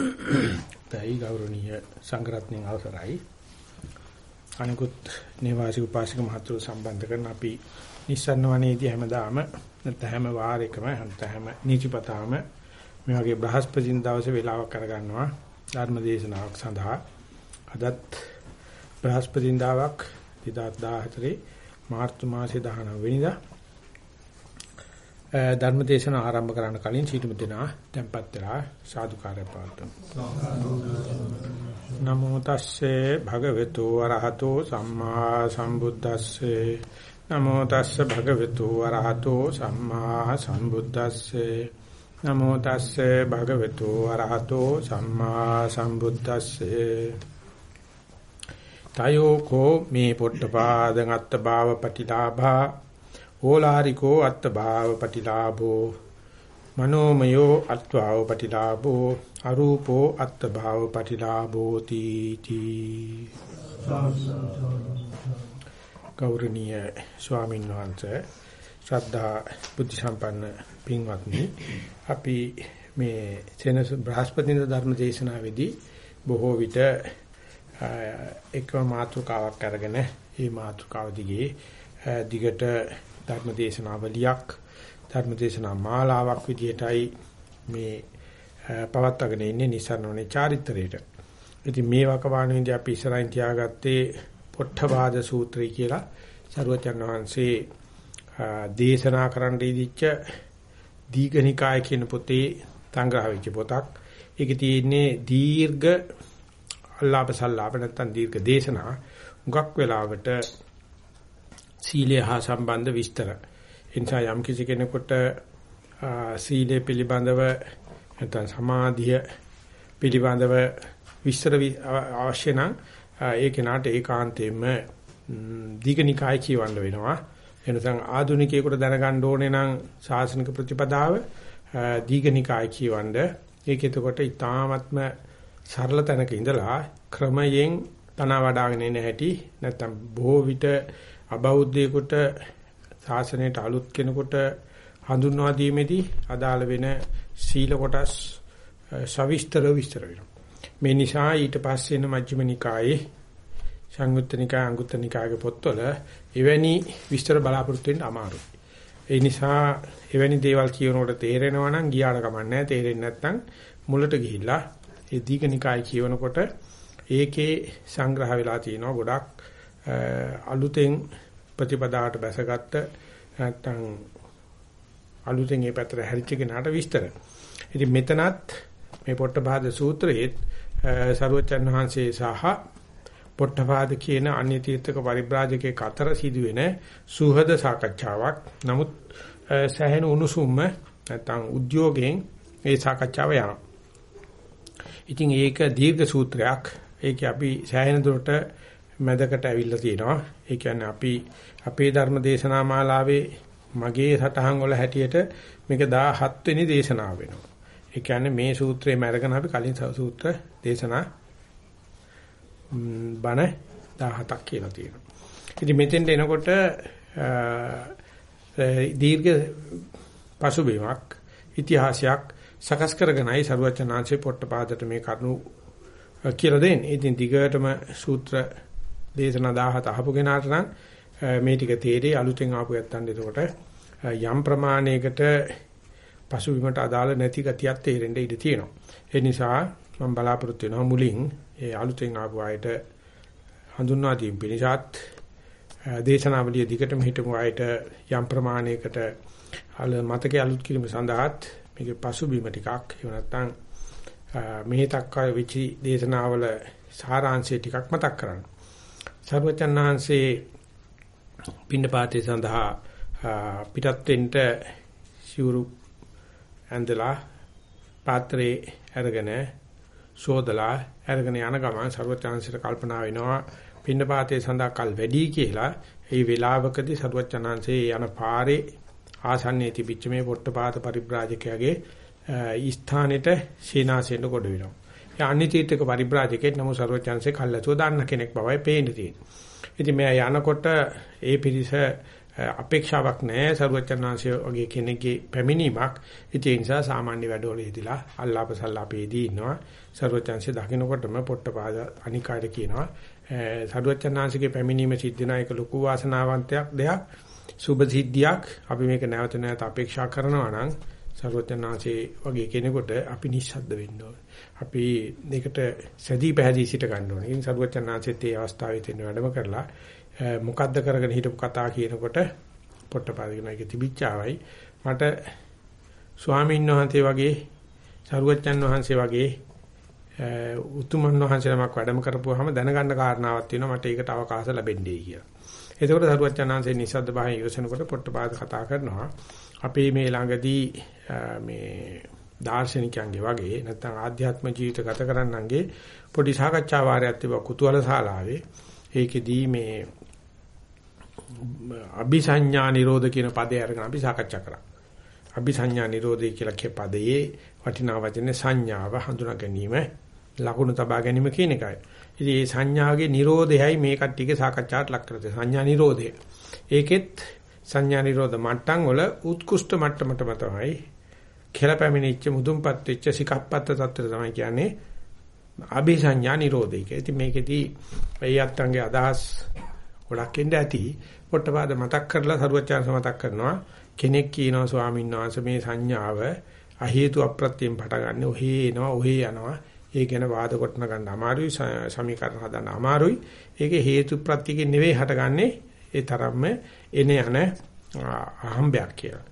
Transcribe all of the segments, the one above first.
අවසරයි ගෞරවනීය සංඝරත්නයන් අවසරයි. අනිකුත් නිවාසික උපාසික මහතුරු සම්බන්ධ කරන අපි නිස්සන්න වනේදී හැමදාම නැත්නම් හැම වාරයකම හැම නීතිපතාම මේ වගේ බ්‍රහස්පතින් දවසේ වෙලාවක් අරගන්නවා ධර්ම දේශනාවක් සඳහා. අදත් බ්‍රහස්පතින් දාවක් 2014 මාර්තු මාසේ 19 වෙනිදා ධර්ම දේශන ආරම්භ කරන්න කලින් සීතුම දෙනා tempත් වෙලා සාදුකාරය පවතුමු. නමෝ තස්සේ භගවතු වරහතෝ සම්මා සම්බුද්දස්සේ. නමෝ තස්සේ භගවතු වරහතෝ සම්මා සම්බුද්දස්සේ. නමෝ තස්සේ භගවතු වරහතෝ සම්මා සම්බුද්දස්සේ. තයෝ කෝ මේ පොට්ටපාදං අත්ත භාව පටිලාභා ඕලාරිකෝ අත්ත භාව පටිලාභෝ මනෝමයෝ අත්වාව පටිලාභෝ අරූපෝ අත්ත භාව පටිලාභෝ තීති ගෞරවනීය ස්වාමීන් වහන්සේ ශ්‍රද්ධා බුද්ධ සම්පන්න පින්වත්නි අපි මේ සෙනසු බ්‍රහස්පතින්ද ධර්ම දේශනාවේදී බොහෝ විට එකම මාතෘකාවක් අරගෙන මේ මාතෘකාව දිගේ දිගට ධර්ම දේශනාවලියක් ධර්ම දේශනා මාලාවක් විදිහටයි මේ පවත්වාගෙන ඉන්නේ නිසරණෝනේ චාරිත්‍රයේට. ඉතින් මේ වකවානුවේදී අපි ඉස්සරහින් තියාගත්තේ පොට්ටපාද සූත්‍රය කියලා සරුවචන් වහන්සේ දේශනා කරන්න දීච්ච දීඝනිකාය කියන පොතේ සංග්‍රහ වෙච්ච පොතක්. ඒකේ තියෙන්නේ දීර්ඝ අල්ලාප සල්ලාප නැත්තම් දීර්ඝ දේශනා. මුගක් වෙලාවට සීලය හා සම්බන්ධ විස්තර. එනිසා යම් කිසි කෙනෙකුට සීලය පිළිබඳව නැත්නම් සමාධිය පිළිබඳව විස්තර අවශ්‍ය නම් ඒ කෙනාට ඒකාන්තයෙන්ම දීඝනිකාය කියවන්න වෙනවා. එනසම් ආධුනිකයෙකුට දැනගන්න ඕනේ නම් ශාසනික ප්‍රතිපදාව දීඝනිකාය කියවන්න. ඒක එතකොට ඊ타ත්ම සරල තැනක ඉඳලා ක්‍රමයෙන් තන වඩාගෙන එන හැටි නැත්නම් බොහෝ විට අබෞද්ධයෙකුට ශාසනයට අලුත් කෙනෙකුට හඳුන්වා දීමේදී අදාළ වෙන සීල කොටස් සවිස්තර විස්තර වෙනවා. මේ නිසා ඊට පස්සේ එන මජ්ක්‍ධිම නිකායේ සංයුත්ත නිකාය අංගුත්තර නිකායගේ පොත්වල එවැනි විස්තර බලාපොරොත්තු වෙන්න අමාරුයි. ඒ නිසා එවැනි දේවල් කියනකොට තේරෙනවා නම් ගියාට කමන්නේ තේරෙන්නේ නැත්නම් මුලට ගිහිල්ලා ඒ දීඝනිකාය කියවනකොට ඒකේ සංග්‍රහ වෙලා තියෙනවා ගොඩක් අලුතෙන් ප්‍රතිපදාවට බැසගත්ත නැත්තම් අලුතෙන් මේ පැත්තට හැරිච්ච කෙනාට විස්තර. ඉතින් මෙතනත් මේ පොට්ටපාද සූත්‍රයේත් සරුවචන් වහන්සේ සහ පොට්ටපාද කියන අන්‍ය තීර්ථක පරිබ්‍රාජකයේ අතර සිදුවෙන සුහද සාකච්ඡාවක්. නමුත් සැහෙන උණුසුම්ම නැත්තම් උද්‍යෝගයෙන් මේ සාකච්ඡාව යනවා. ඉතින් ඒක දීර්ඝ සූත්‍රයක්. ඒක අපි සෑහෙන දුරට මැදකට ඇවිල්ලා තියෙනවා. ඒ කියන්නේ අපි අපේ ධර්ම දේශනා මාලාවේ මගේ සටහන් වල හැටියට මේක 17 වෙනි දේශනාව වෙනවා. ඒ කියන්නේ මේ සූත්‍රයේම අරගෙන අපි කලින් සූත්‍ර දේශනා බණ 17ක් කියලා තියෙනවා. ඉතින් මෙතෙන්ට එනකොට දීර්ඝ පසුබිමක් ඉතිහාසයක් සකස් කරගෙනයි සරුවචනාංශේ පොට්ටපාදට මේ කරුණු කියලා දෙන්නේ. ඉතින් දිගටම සූත්‍ර දේශනා 17 අහපු කෙනාට නම් මේ ටික තේරෙයි අලුතෙන් ආපු යත්තන් එතකොට යම් ප්‍රමාණයකට පසුබිමට අදාළ නැති ගතියක් තේරෙන්න ඉඩ තියෙනවා. ඒ නිසා මම බලාපොරොත්තු වෙනවා මුලින් ඒ අලුතෙන් ආපු අයට හඳුන්වා දීම පිණිසත් දේශනාවලිය දිගටම හිටමු අයට යම් ප්‍රමාණයකට අල මතකයේ අලුත් කිරීම සඳහාත් මේකේ පසුබිම ටිකක් එහෙම නැත්නම් මේ තක්කා විචි දේශනාවල සාරාංශය ටිකක් මතක් කරන්න. සර්වචන්නාංශේ පින්නපාතේ සඳහා පිටත් වෙන්න සිවුරු ඇඳලා පාත්‍රේ අරගෙන සෝදලා අරගෙන යන ගමන් සර්වචන්නාංශයට කල්පනා වෙනවා පින්නපාතේ සඳහා කල් වැඩි කියලා ඒ වෙලාවකදී සර්වචන්නාංශේ යන පාරේ ආසන්නයේ තිබිච්ච මේ පොට්ටපාත පරිබ්‍රාජකයාගේ ස්ථානෙට සීනාසෙන්න කොට වෙනවා. ඒ අනිතීතක පරිබ්‍රාජකෙත් නමු සර්වචන්සේ කල්ලාසෝ දාන්න කෙනෙක් බවයි පේන්න තියෙන්නේ. ඉතින් මෙයා යනකොට ඒ පිරිස අපේක්ෂාවක් නැහැ සර්වචන්නාංශය වගේ කෙනෙක්ගේ පැමිණීමක්. ඒ නිසා සාමාන්‍ය වැඩවල ඉදලා අල්ලාප සල්ලාපේදී ඉන්නවා. සර්වචන්සේ දකින්නකොටම පොට්ටපාද අනිකායට කියනවා. සර්වචන්නාංශගේ පැමිණීම සිද්ධනායක ලොකු වාසනාවන්තයක් දෙයක්. සුභ සිද්ධියක් අපි මේක නැවත නැවත අපේක්ෂා කරනවා නම් සරුවචනාංශේ වගේ කෙනෙකුට අපි නිශ්ශබ්ද වෙන්න ඕනේ. අපි මේකට සැදී පැහැදී සිට ගන්න ඕනේ. ඉතින් සරුවචනාංශෙත් ඒ අවස්ථාවේ තියෙන වැඩම කරලා මොකද්ද කරගෙන හිටපු කතා කියනකොට පොට්ටපාදගෙන ඒක තිබිච්චාවයි මට ස්වාමීන් වහන්සේ වගේ සරුවච්චන් වහන්සේ වගේ උතුමන් වහන්සේ නමක් වැඩම කරපුවාම දැනගන්න කාරණාවක් තියෙනවා මට ඒකට අවකාශ ලැබෙන්නේ කියලා. එතකොට සරුවච්චන් වහන්සේ නිසද්ද බහින් ඉවසනකොට පොට්ටපාද කතා කරනවා අපේ මේ ළඟදී මේ දාර්ශනිකයන්ගේ වගේ නැත්නම් ආධ්‍යාත්ම ජීවිත ගත කරන්නන්ගේ පොඩි සාකච්ඡා වාරයක් තිබුණා කුතුහල ශාලාවේ. ඒකෙදී මේ අபிසඤ්ඤා නිරෝධ කියන පදේ අරගෙන අපි සාකච්ඡා කරා. අபிසඤ්ඤා නිරෝධය කියලා කිය පදයේ වටිනා වචනේ සංඥාව හඳුනා ගැනීම ලකුණු තබා ගැනීම කියන එකයි. ඉතින් මේ සංඥාගේ නිරෝධයයි මේ කට්ටියගේ සාකච්ඡාට ලක් කරලා සංඥා නිරෝධය. ඒකෙත් සංඥා නිරෝධ මට්ටම් වල උත්කෘෂ්ඨ මට්ටමටම තමයි කියලා පැමිණිච්ච මුදුන්පත් වෙච්ච සිකප්පත් තත්ත්වය තමයි කියන්නේ අபிසඤ්ඤා නිරෝධය. ඉතින් මේකෙදී ඒ අත්තන්ගේ අදහස් ගොඩක් එන්න ඇති. පොට්ටපාද මතක් කරලා සරුවචාන්ස මතක් කරනවා කෙනෙක් කියනවා ස්වාමීන් වහන්සේ මේ සංඥාව අහේතු අප්‍රත්‍යයෙන් පටගන්නේ ඔහේ එනවා ඔහේ යනවා ඒ ගැන වාද කොටන ගන්න අමාරුයි සමීකරණ හදන්න අමාරුයි ඒකේ හේතු ප්‍රත්‍යයෙන් නෙවෙයි හටගන්නේ ඒ තරම්ම එන යන අහම්බයක් කියලා.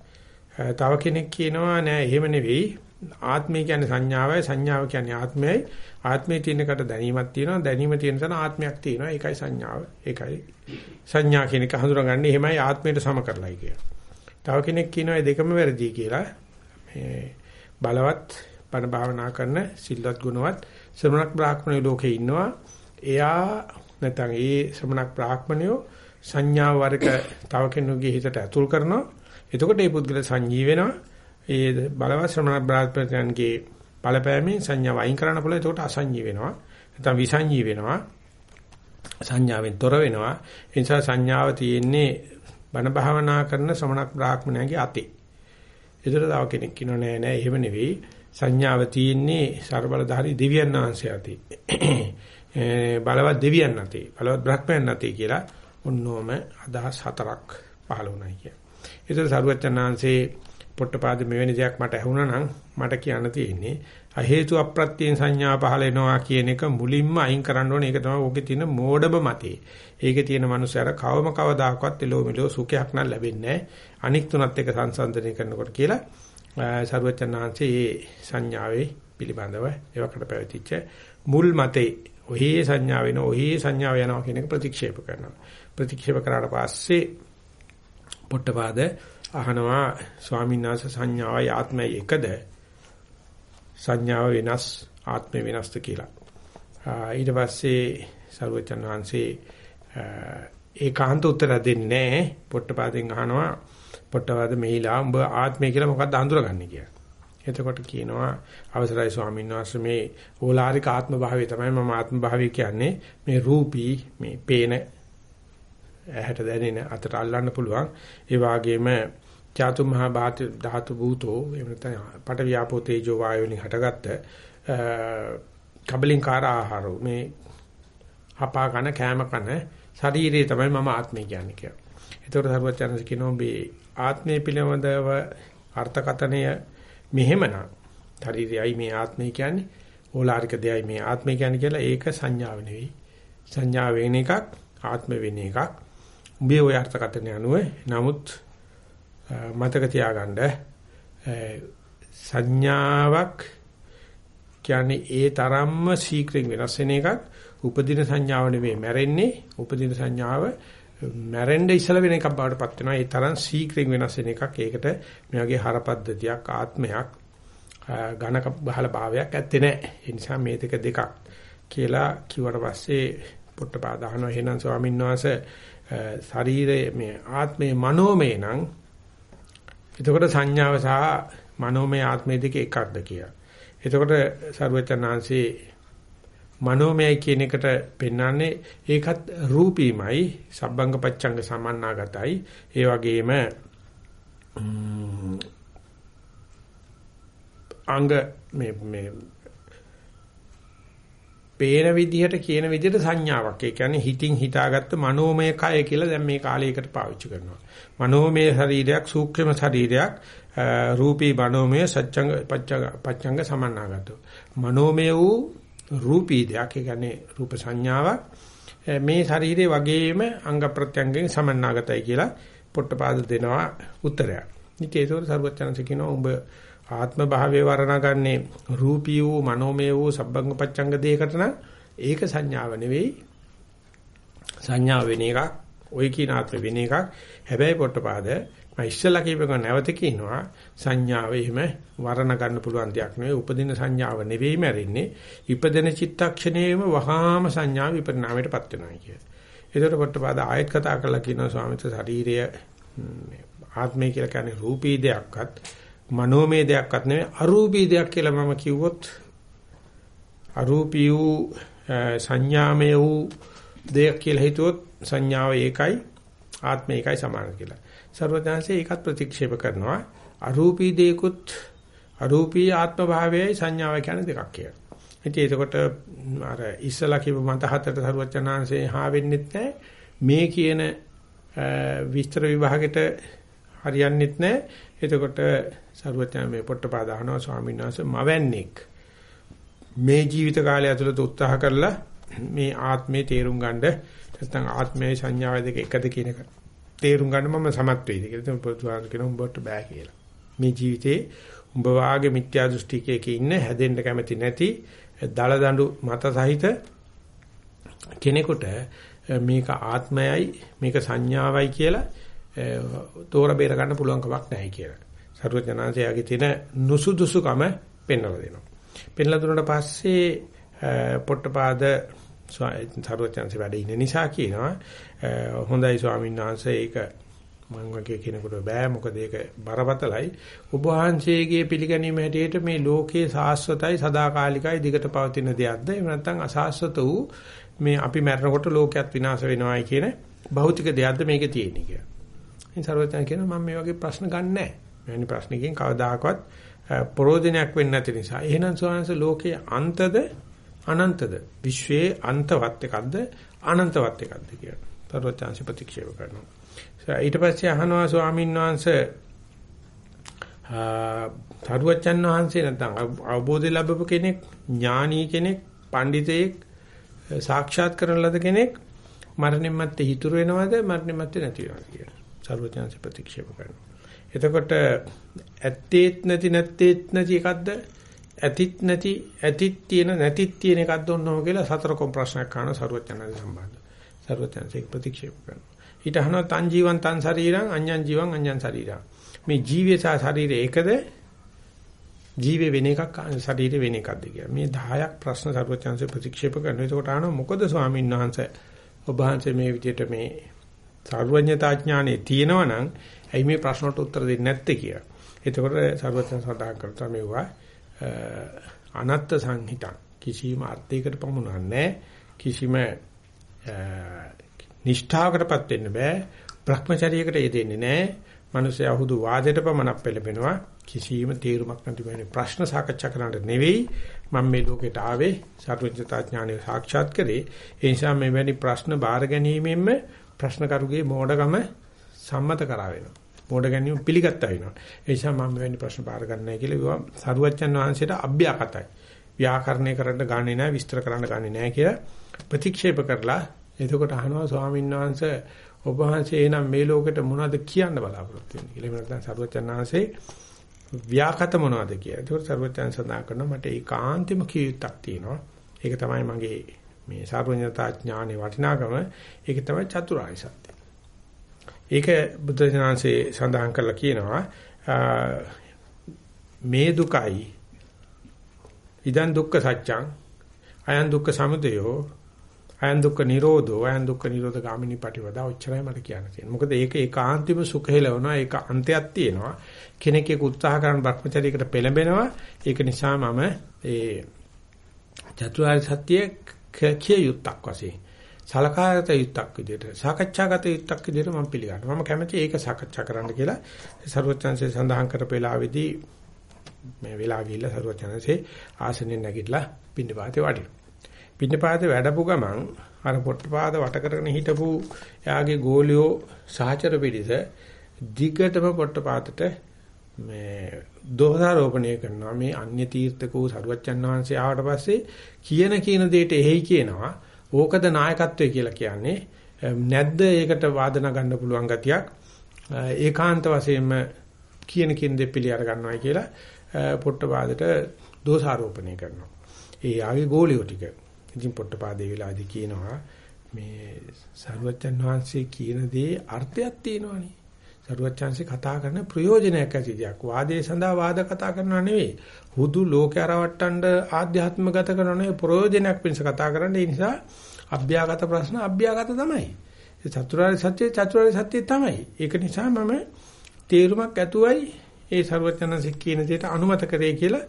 තව කෙනෙක් කියනවා නෑ එහෙම නෙවෙයි ආත්මය කියන්නේ සංඥාවයි සංඥාව කියන්නේ ආත්මයයි ආත්මයේ තියෙනකට දැනීමක් තියෙනවා දැනීම තියෙන තැන ආත්මයක් තියෙනවා ඒකයි සංඥාව ඒකයි සංඥා කියන එක හඳුනාගන්නේ එහෙමයි ආත්මයට සම කරලයි කියලා. තව කෙනෙක් කියනවා මේ දෙකම වැරදි කියලා. මේ බලවත් බණ භාවනා කරන සිල්වත් ගුණවත් ශ්‍රමණක් බ්‍රාහ්මණයෝ ලෝකේ ඉන්නවා. එයා නැත්නම් ඒ ශ්‍රමණක් බ්‍රාහ්මණයෝ සංඥා වර්ග තව කෙනෙකුගේ හිතට ඇතුල් කරනවා. එතකොට ඒ පුද්ගල සංජීව වෙනවා. ඒ බලවත් ශ්‍රමණ බ්‍රාහ්මණයන්ගේ බලපෑමෙන් සංඥාව අයින් කරන්න පුළුවන්. එතකොට අසංජී වෙනවා. නැත්නම් විසංජී වෙනවා. සංඥාවෙන් තොර වෙනවා. ඒ නිසා සංඥාව තියෙන්නේ බණ භාවනා කරන ශ්‍රමණක් බ්‍රාහ්මණයන්ගේ අතේ. ඒතර තව කෙනෙක් කියනවා නෑ නෑ එහෙම නෙවෙයි. සංඥාව තියෙන්නේ ਸਰබලධාරී දෙවියන් වහන්සේ අතේ. බලවත් දෙවියන් අතේ. බලවත් බ්‍රහ්මයන් අතේ කියලා ඔන්නෝම අදහස් හතරක් පහළ වුණා කිය. ඒතර සරුවචනාංශේ පොට්ටපාද මෙවැනි දෙයක් මට ඇහුණා නම් මට කියන්න තියෙන්නේ අ හේතු අප්‍රත්‍යයෙන් සංඥා පහල වෙනවා කියන එක මුලින්ම අයින් කරන්න ඕනේ. ඒක තමයි ඕකේ තියෙන මෝඩම මතේ. ඒකේ තියෙන මනුස්සයර කවම කවදාකවත් එලෝ මෙලෝ සුඛයක් නම් ලැබෙන්නේ නැහැ. අනික් තුනත් එක සංසන්දනය කරනකොට කියලා සර්වචනාංශයේ මේ සංඥාවේ පිළිබඳව ඒවකට පැවතිච්ච මුල් මතේ ඔහි සංඥා වෙන ඔහි සංඥාව යනවා කියන එක ප්‍රතික්ෂේප කරනවා. ප්‍රතික්ෂේප කරාට පස්සේ පොට්ටපාද අහනවා ස්වාමීන් වහන්සේ සංඥාවයි ආත්මයයි එකද සංඥාව වෙනස් ආත්මය වෙනස්ද කියලා. ඊට පස්සේ සර්වචන් වහන්සේ ඒකාන්ත උත්තර දෙන්නේ නැහැ. පොට්ටපාදෙන් අහනවා පොට්ටපාද මෙහිලා උඹ ආත්මය කියලා මොකක්ද අඳුරගන්නේ කියලා. එතකොට කියනවා අවසරයි ස්වාමීන් වහන්සේ මේ ඕලාරික ආත්ම භාවය තමයි මම ආත්ම භාවය කියන්නේ මේ රූපී මේ පේන ඇහැට දැනෙන අතට අල්ලන්න පුළුවන් ඒ වගේම චාතු මහා ධාතු භූතෝ එහෙම නැත්නම් පට ව්‍යාපෝ තේජෝ වායු වලින් හටගත්ත කබලින්කාර ආහාරෝ මේ හපා කන කෑම කන ශරීරය තමයි මම ආත්මය කියන්නේ කියලා. ඒතකොට සර්වචනස කියනවා මේ ආත්මය පිළිබඳව අර්ථකතනය මෙහෙමනම් ශරීරයයි මේ ආත්මය කියන්නේ ඕලාරික දෙයයි මේ ආත්මය කියන්නේ කියලා ඒක සංඥාව නෙවෙයි. සංඥාව වෙන එකක් ආත්ම වෙන එකක්. උඹේ ওই අර්ථකතනය අනුව නමුත් මතක තියාගන්න සංඥාවක් කියන්නේ ඒ තරම්ම ශීක්‍රයෙන් වෙනස් වෙන එකක්. උපදින සංඥාව නෙවෙයි මැරෙන්නේ. උපදින සංඥාව මැරෙන්න ඉස්සල වෙන එකක් බවට පත් වෙනවා. ඒ තරම් ශීක්‍රයෙන් වෙනස් වෙන එකක්. ඒකට මේ වගේ හරපද්ධතියක් ආත්මයක් ඝන බහල භාවයක් ඇත්තේ නැහැ ඒ නිසා මේ දෙක දෙකක් කියලා කිව්වට පස්සේ පොට්ටපාද අහනවා එහෙනම් ස්වාමීන් වහන්සේ ශරීරයේ මේ ආත්මේ මනෝමය නම් එතකොට සංඥාව සහ මනෝමය ආත්මය දෙක එකක්ද කියලා. එතකොට සර්වචනාංශේ මනෝමයයි කියන එකට පෙන්වන්නේ ඒකත් රූපීමයි සබ්බංග පච්ඡංග සමන්නාගතයි ඒ වගේම අංග මේ මේ පේන විදිහට කියන විදිහට සංඥාවක්. ඒ කියන්නේ හිතින් හිතාගත්ත මනෝමය කය කියලා දැන් මේ කාලයකට පාවිච්චි කරනවා. මනෝමය ශරීරයක්, සූක්ෂම ශරීරයක්, රූපී මනෝමය සත්‍යංග පච්ඡංග සමන්නාගතෝ. මනෝමය වූ රූපී දෙයක්. ඒ කියන්නේ රූප සංඥාවක්. මේ ශරීරේ වගේම අංග ප්‍රත්‍යංගයෙන් සමන්නාගතයි කියලා පොට්ටපාද දෙනවා උත්තරයක්. ඉතින් ඒකෝර සර්වචනන්සේ කියනවා උඹ ආත්ම භාවයේ වර්ණගන්නේ රූපී වූ මනෝමය වූ සබ්බංග පච්ඡංග දෙයකට නම් ඒක සංඥාව නෙවෙයි. සංඥාව වෙන එකක් ওই කියන ආත්ම වෙන එකක්. හැබැයි පොට්ටපාද මම ඉස්සලා කියපේක නැවත කියනවා සංඥාව එහෙම වර්ණ ගන්න පුළුවන් දෙයක් නෙවෙයි. උපදින සංඥාව නෙවෙයි මැරෙන්නේ. ඉපදෙන චිත්තක්ෂණයෙම වහාම සංඥාව විපරිණාමයටපත් වෙනවා කිය. ඒකට පොට්ටපාද ආයත් කතා කරලා කියනවා ස්වාමීන් වහන්සේ ශරීරය ආත්මය කියලා කියන්නේ රූපී දෙයක්වත් මනෝමය දෙයක්වත් නෙවෙයි අරූපී දෙයක් කියලා මම කිව්වොත් අරූපී වූ සංඥාමය වූ දෙයක් කියලා හිතුවොත් සංඥාව ඒකයි ආත්මය ඒකයි සමාන කියලා. සර්වඥාන්සේ ඒකත් ප්‍රතික්ෂේප කරනවා. අරූපී දෙයකුත් අරූපී ආත්ම භාවයයි සංඥාව කියන දෙකක් කියලා. ඉතින් එතකොට අර ඉස්සලා කියපු මත හතරට සර්වඥාන්සේ හා වෙන්නෙත් නැහැ. මේ කියන විස්තර විභාගෙට හරියන්නෙත් නැහැ. එතකොට සරුවචන මේ පොට්ටපාද අහනවා ස්වාමීන් වහන්සේ මවන්නේක් මේ ජීවිත කාලය ඇතුළත උත්සාහ කරලා මේ ආත්මේ තේරුම් ගන්න නැත්නම් ආත්මයේ සංඥාව දෙක එකද කියන එක තේරුම් ගන්න මම සමත් වෙයිද කියලා තමයි පොදුවාන කියන උඹට බෑ කියලා. මේ ජීවිතේ උඹ වාගේ මිත්‍යා දෘෂ්ටිකයක ඉන්න හැදෙන්න කැමති නැති දල දඬු මත සහිත කෙනෙකුට මේක ආත්මයයි මේක සංඥාවයි කියලා තෝර බේර ගන්න පුළුවන් කමක් නැහැ කියලා. සරුවචනාංශයාගේ තියෙන නුසුදුසුකම පෙන්වලා දෙනවා. පෙන්ලා දුන්නාට පස්සේ පොට්ටපාද සරුවචනාංශ වැඩ ඉන්න නිසා කියනවා හොඳයි ස්වාමීන් වහන්සේ ඒක මම වගේ කෙනෙකුට බෑ මොකද ඒක බරපතලයි ඔබ වහන්සේගේ පිළිගැනීම හැටියට මේ ලෝකයේ සාස්වතයි සදාකාලිකයි දිගට පවතින දෙයක්ද එහෙම නැත්නම් අසාස්වත වූ මේ අපි මැරෙනකොට ලෝකයක් විනාශ වෙනවායි කියන භෞතික දෙයක්ද මේකේ තියෙන්නේ කියලා. ඉතින් සර්වඥයන් කියනවා මම මේ වගේ ප්‍රශ්න ගන්න නැහැ. මෙවැනි ප්‍රශ්නකින් කවදාකවත් ප්‍රෝධනයක් වෙන්නේ නැති නිසා. එහෙනම් ස්වාමීන් ලෝකයේ අන්තද අනන්තද විශ්වයේ අන්තවත් එකක්ද අනන්තවත් එකක්ද කියලා. සර්වඥාන්සේ ප්‍රතික්ෂේප කරනවා. ඊට පස්සේ අහනවා ස්වාමීන් වහන්සේ තරුවචන් වහන්සේ නැත්නම් අවබෝධය ලැබපු කෙනෙක් ඥානී කෙනෙක් පඬිතෙක් සාක්ෂාත් කරන ලද කෙනෙක් මරණින් මත්තේ හිතුරු වෙනවද මරණින් මත්තේ නැති වෙනවද කියලා. සර්වඥාන්ස ප්‍රතික්ෂේප කරනවා. එතකොට ඇත්තේත් නැති නැත්තේත් නැති එකක්ද ඇතිත් නැති ඇතිත් තියෙන නැතිත් තියෙන එකක්ද ඔන්නෝම කියලා සතර කොම් ප්‍රශ්නයක් අහන සර්වඥාන්ස සම්බන්ධ. සර්වඥාන්ස ඒක ප්‍රතික්ෂේප කරනවා. ඊට අහනවා තන් ජීවන් තන් ශරීරං අඤ්ඤං ජීවන් අඤ්ඤං ශරීරං. මේ ජීවය සහ ශරීරය එකද ජීවේ වෙන එකක් ශරීරේ වෙන එකක්ද කියලා. මේ 10ක් ප්‍රශ්න සර්වඥාන්ස ප්‍රතික්ෂේප කරනවා. ඒකට අහනවා මොකද ස්වාමීන් වහන්සේ ඔබ වහන්සේ මේ විදිහට මේ සර්වඥතා ඥානෙ තියෙනවා නම් ඇයි මේ ප්‍රශ්නට උත්තර දෙන්නේ නැත්තේ කියලා. එතකොට සර්වඥ සඳහන් කරනවා මේවා අනත්ත් සංහිතං කිසිම අර්ථයකට පමුණන්නේ කිසිම නිෂ්ඨාවකටපත් වෙන්න බෑ. භ්‍රමචරියකට යෙදෙන්නේ නැහැ. මිනිස්සයා හුදු වාදයට පමණක් පෙළඹෙනවා. කිසිම තීරුමක් නැති වෙන ප්‍රශ්න සාකච්ඡා කරන්නට නෙවෙයි මම මේ ලෝකෙට ආවේ සර්වඥතා ඥානය සාක්ෂාත් කරේ. ඒ නිසා මෙවැනි ප්‍රශ්න බාර ගැනීමෙන්ම ප්‍රශ්න කරුගේ මෝඩකම සම්මත කරා වෙනවා. මෝඩ ගැනීම පිළිගත්තා වෙනවා. ඒ නිසා මම මෙවැනි ප්‍රශ්න පාර ගන්නයි කියලා ඒවා සරුවච්චන් වහන්සේට අභ්‍යාකතයි. ව්‍යාකරණය කරන්න ගන්නේ නැහැ, විස්තර කරන්න ගන්නේ නැහැ කියලා ප්‍රතික්ෂේප කරලා එතකොට අහනවා ස්වාමීන් වහන්සේ ඔබ වහන්සේ එනම් මේ ලෝකෙට මොනවද කියන්න බලාපොරොත්තු වෙන්නේ කියලා. එහෙම නැත්නම් සරුවච්චන් වහන්සේ ව්‍යාකත මොනවද කියලා. ඒකට සරුවච්චන් සඳහන් කරනවා මට ඒකාන්තෙම කියුත්තක් තියෙනවා. ඒක තමයි මගේ මේ සර්වඥතා ඥානේ වටිනාකම ඒක තමයි චතුරාර්ය සත්‍ය. ඒක බුද්ධ ඥානසේ සඳහන් කරලා කියනවා මේ දුකයි ඉදන් දුක්ඛ සත්‍යං අයන් දුක්ඛ සමුදයෝ අයන් දුක්ඛ නිරෝධෝ අයන් දුක්ඛ නිරෝධ ගාමිනී පටිවදා ඔච්චරයි මට කියන්න තියෙන්නේ. මොකද ඒක ඒකාන්තිම සුඛහෙලවනවා ඒක අන්තයක් තියෙනවා. කෙනෙක් ඒක උත්සාහ කරන භ්‍රමචරීයකට පෙළඹෙනවා. ඒක නිසා මම ඒ චතුරාර්ය සත්‍ය කිය යුක්තක් වශයෙන් සලකාගත යුක්තක් විදිහට සාකච්ඡාගත යුක්තක් විදිහට මම පිළිගන්නවා. මම කැමති ඒක සාකච්ඡා කරන්න කියලා සරුවචන්සේ සඳහන් කරපු වෙලාවේදී මේ වෙලාව ගිහිල්ලා සරුවචන්සේ ආසනෙන් නැගිටලා පින්නපාතේ වඩිනවා. පින්නපාතේ වැඩපු ගමන් අර පොට්ටපාද වට කරගෙන හිටපු එයාගේ ගෝලියෝ සහචර පිටිස දිගටම පොට්ටපාතට මේ දෝෂාරෝපණය කරනවා. මේ අන්‍ය තීර්ථකෝ සරුවච්චන් වහන්සේ ආවට පස්සේ කියන කියන දෙයට එහෙයි කියනවා. ඕකද නායකත්වය කියලා කියන්නේ නැද්ද ඒකට වාදනා ගන්න පුළුවන් ගතියක්? ඒකාන්ත වශයෙන්ම කියන කියන දේ පිළි අර ගන්නවයි කියලා පොට්ටපාදට දෝෂාරෝපණය කරනවා. ඒ ආගේ ගෝලියෝ ටික. ඉතින් පොට්ටපාදේ වෙලාදී කියනවා මේ සරුවච්චන් වහන්සේ කියන දේ අර්ථයක් තියෙනවනේ. සරුවච්චන්සේ කතා කරන ප්‍රයෝජනයක් ඇති දෙයක්. වාදයේ සඳහා වාද කතා කරනවා නෙවෙයි. හුදු ලෝකේ අරවට්ටන්න ආධ්‍යාත්මගත කරන නෙවෙයි ප්‍රයෝජනයක් පිණිස කතා කරන්නේ. ඒ නිසා අභ්‍යාගත ප්‍රශ්න අභ්‍යාගත තමයි. ඒ චතුරාර්ය සත්‍ය චතුරාර්ය සත්‍ය තමයි. ඒක නිසා මම තේරුමක් ඇතුවයි ඒ සරුවච්චන්සේ කියන දෙයට අනුමත කරේ කියලා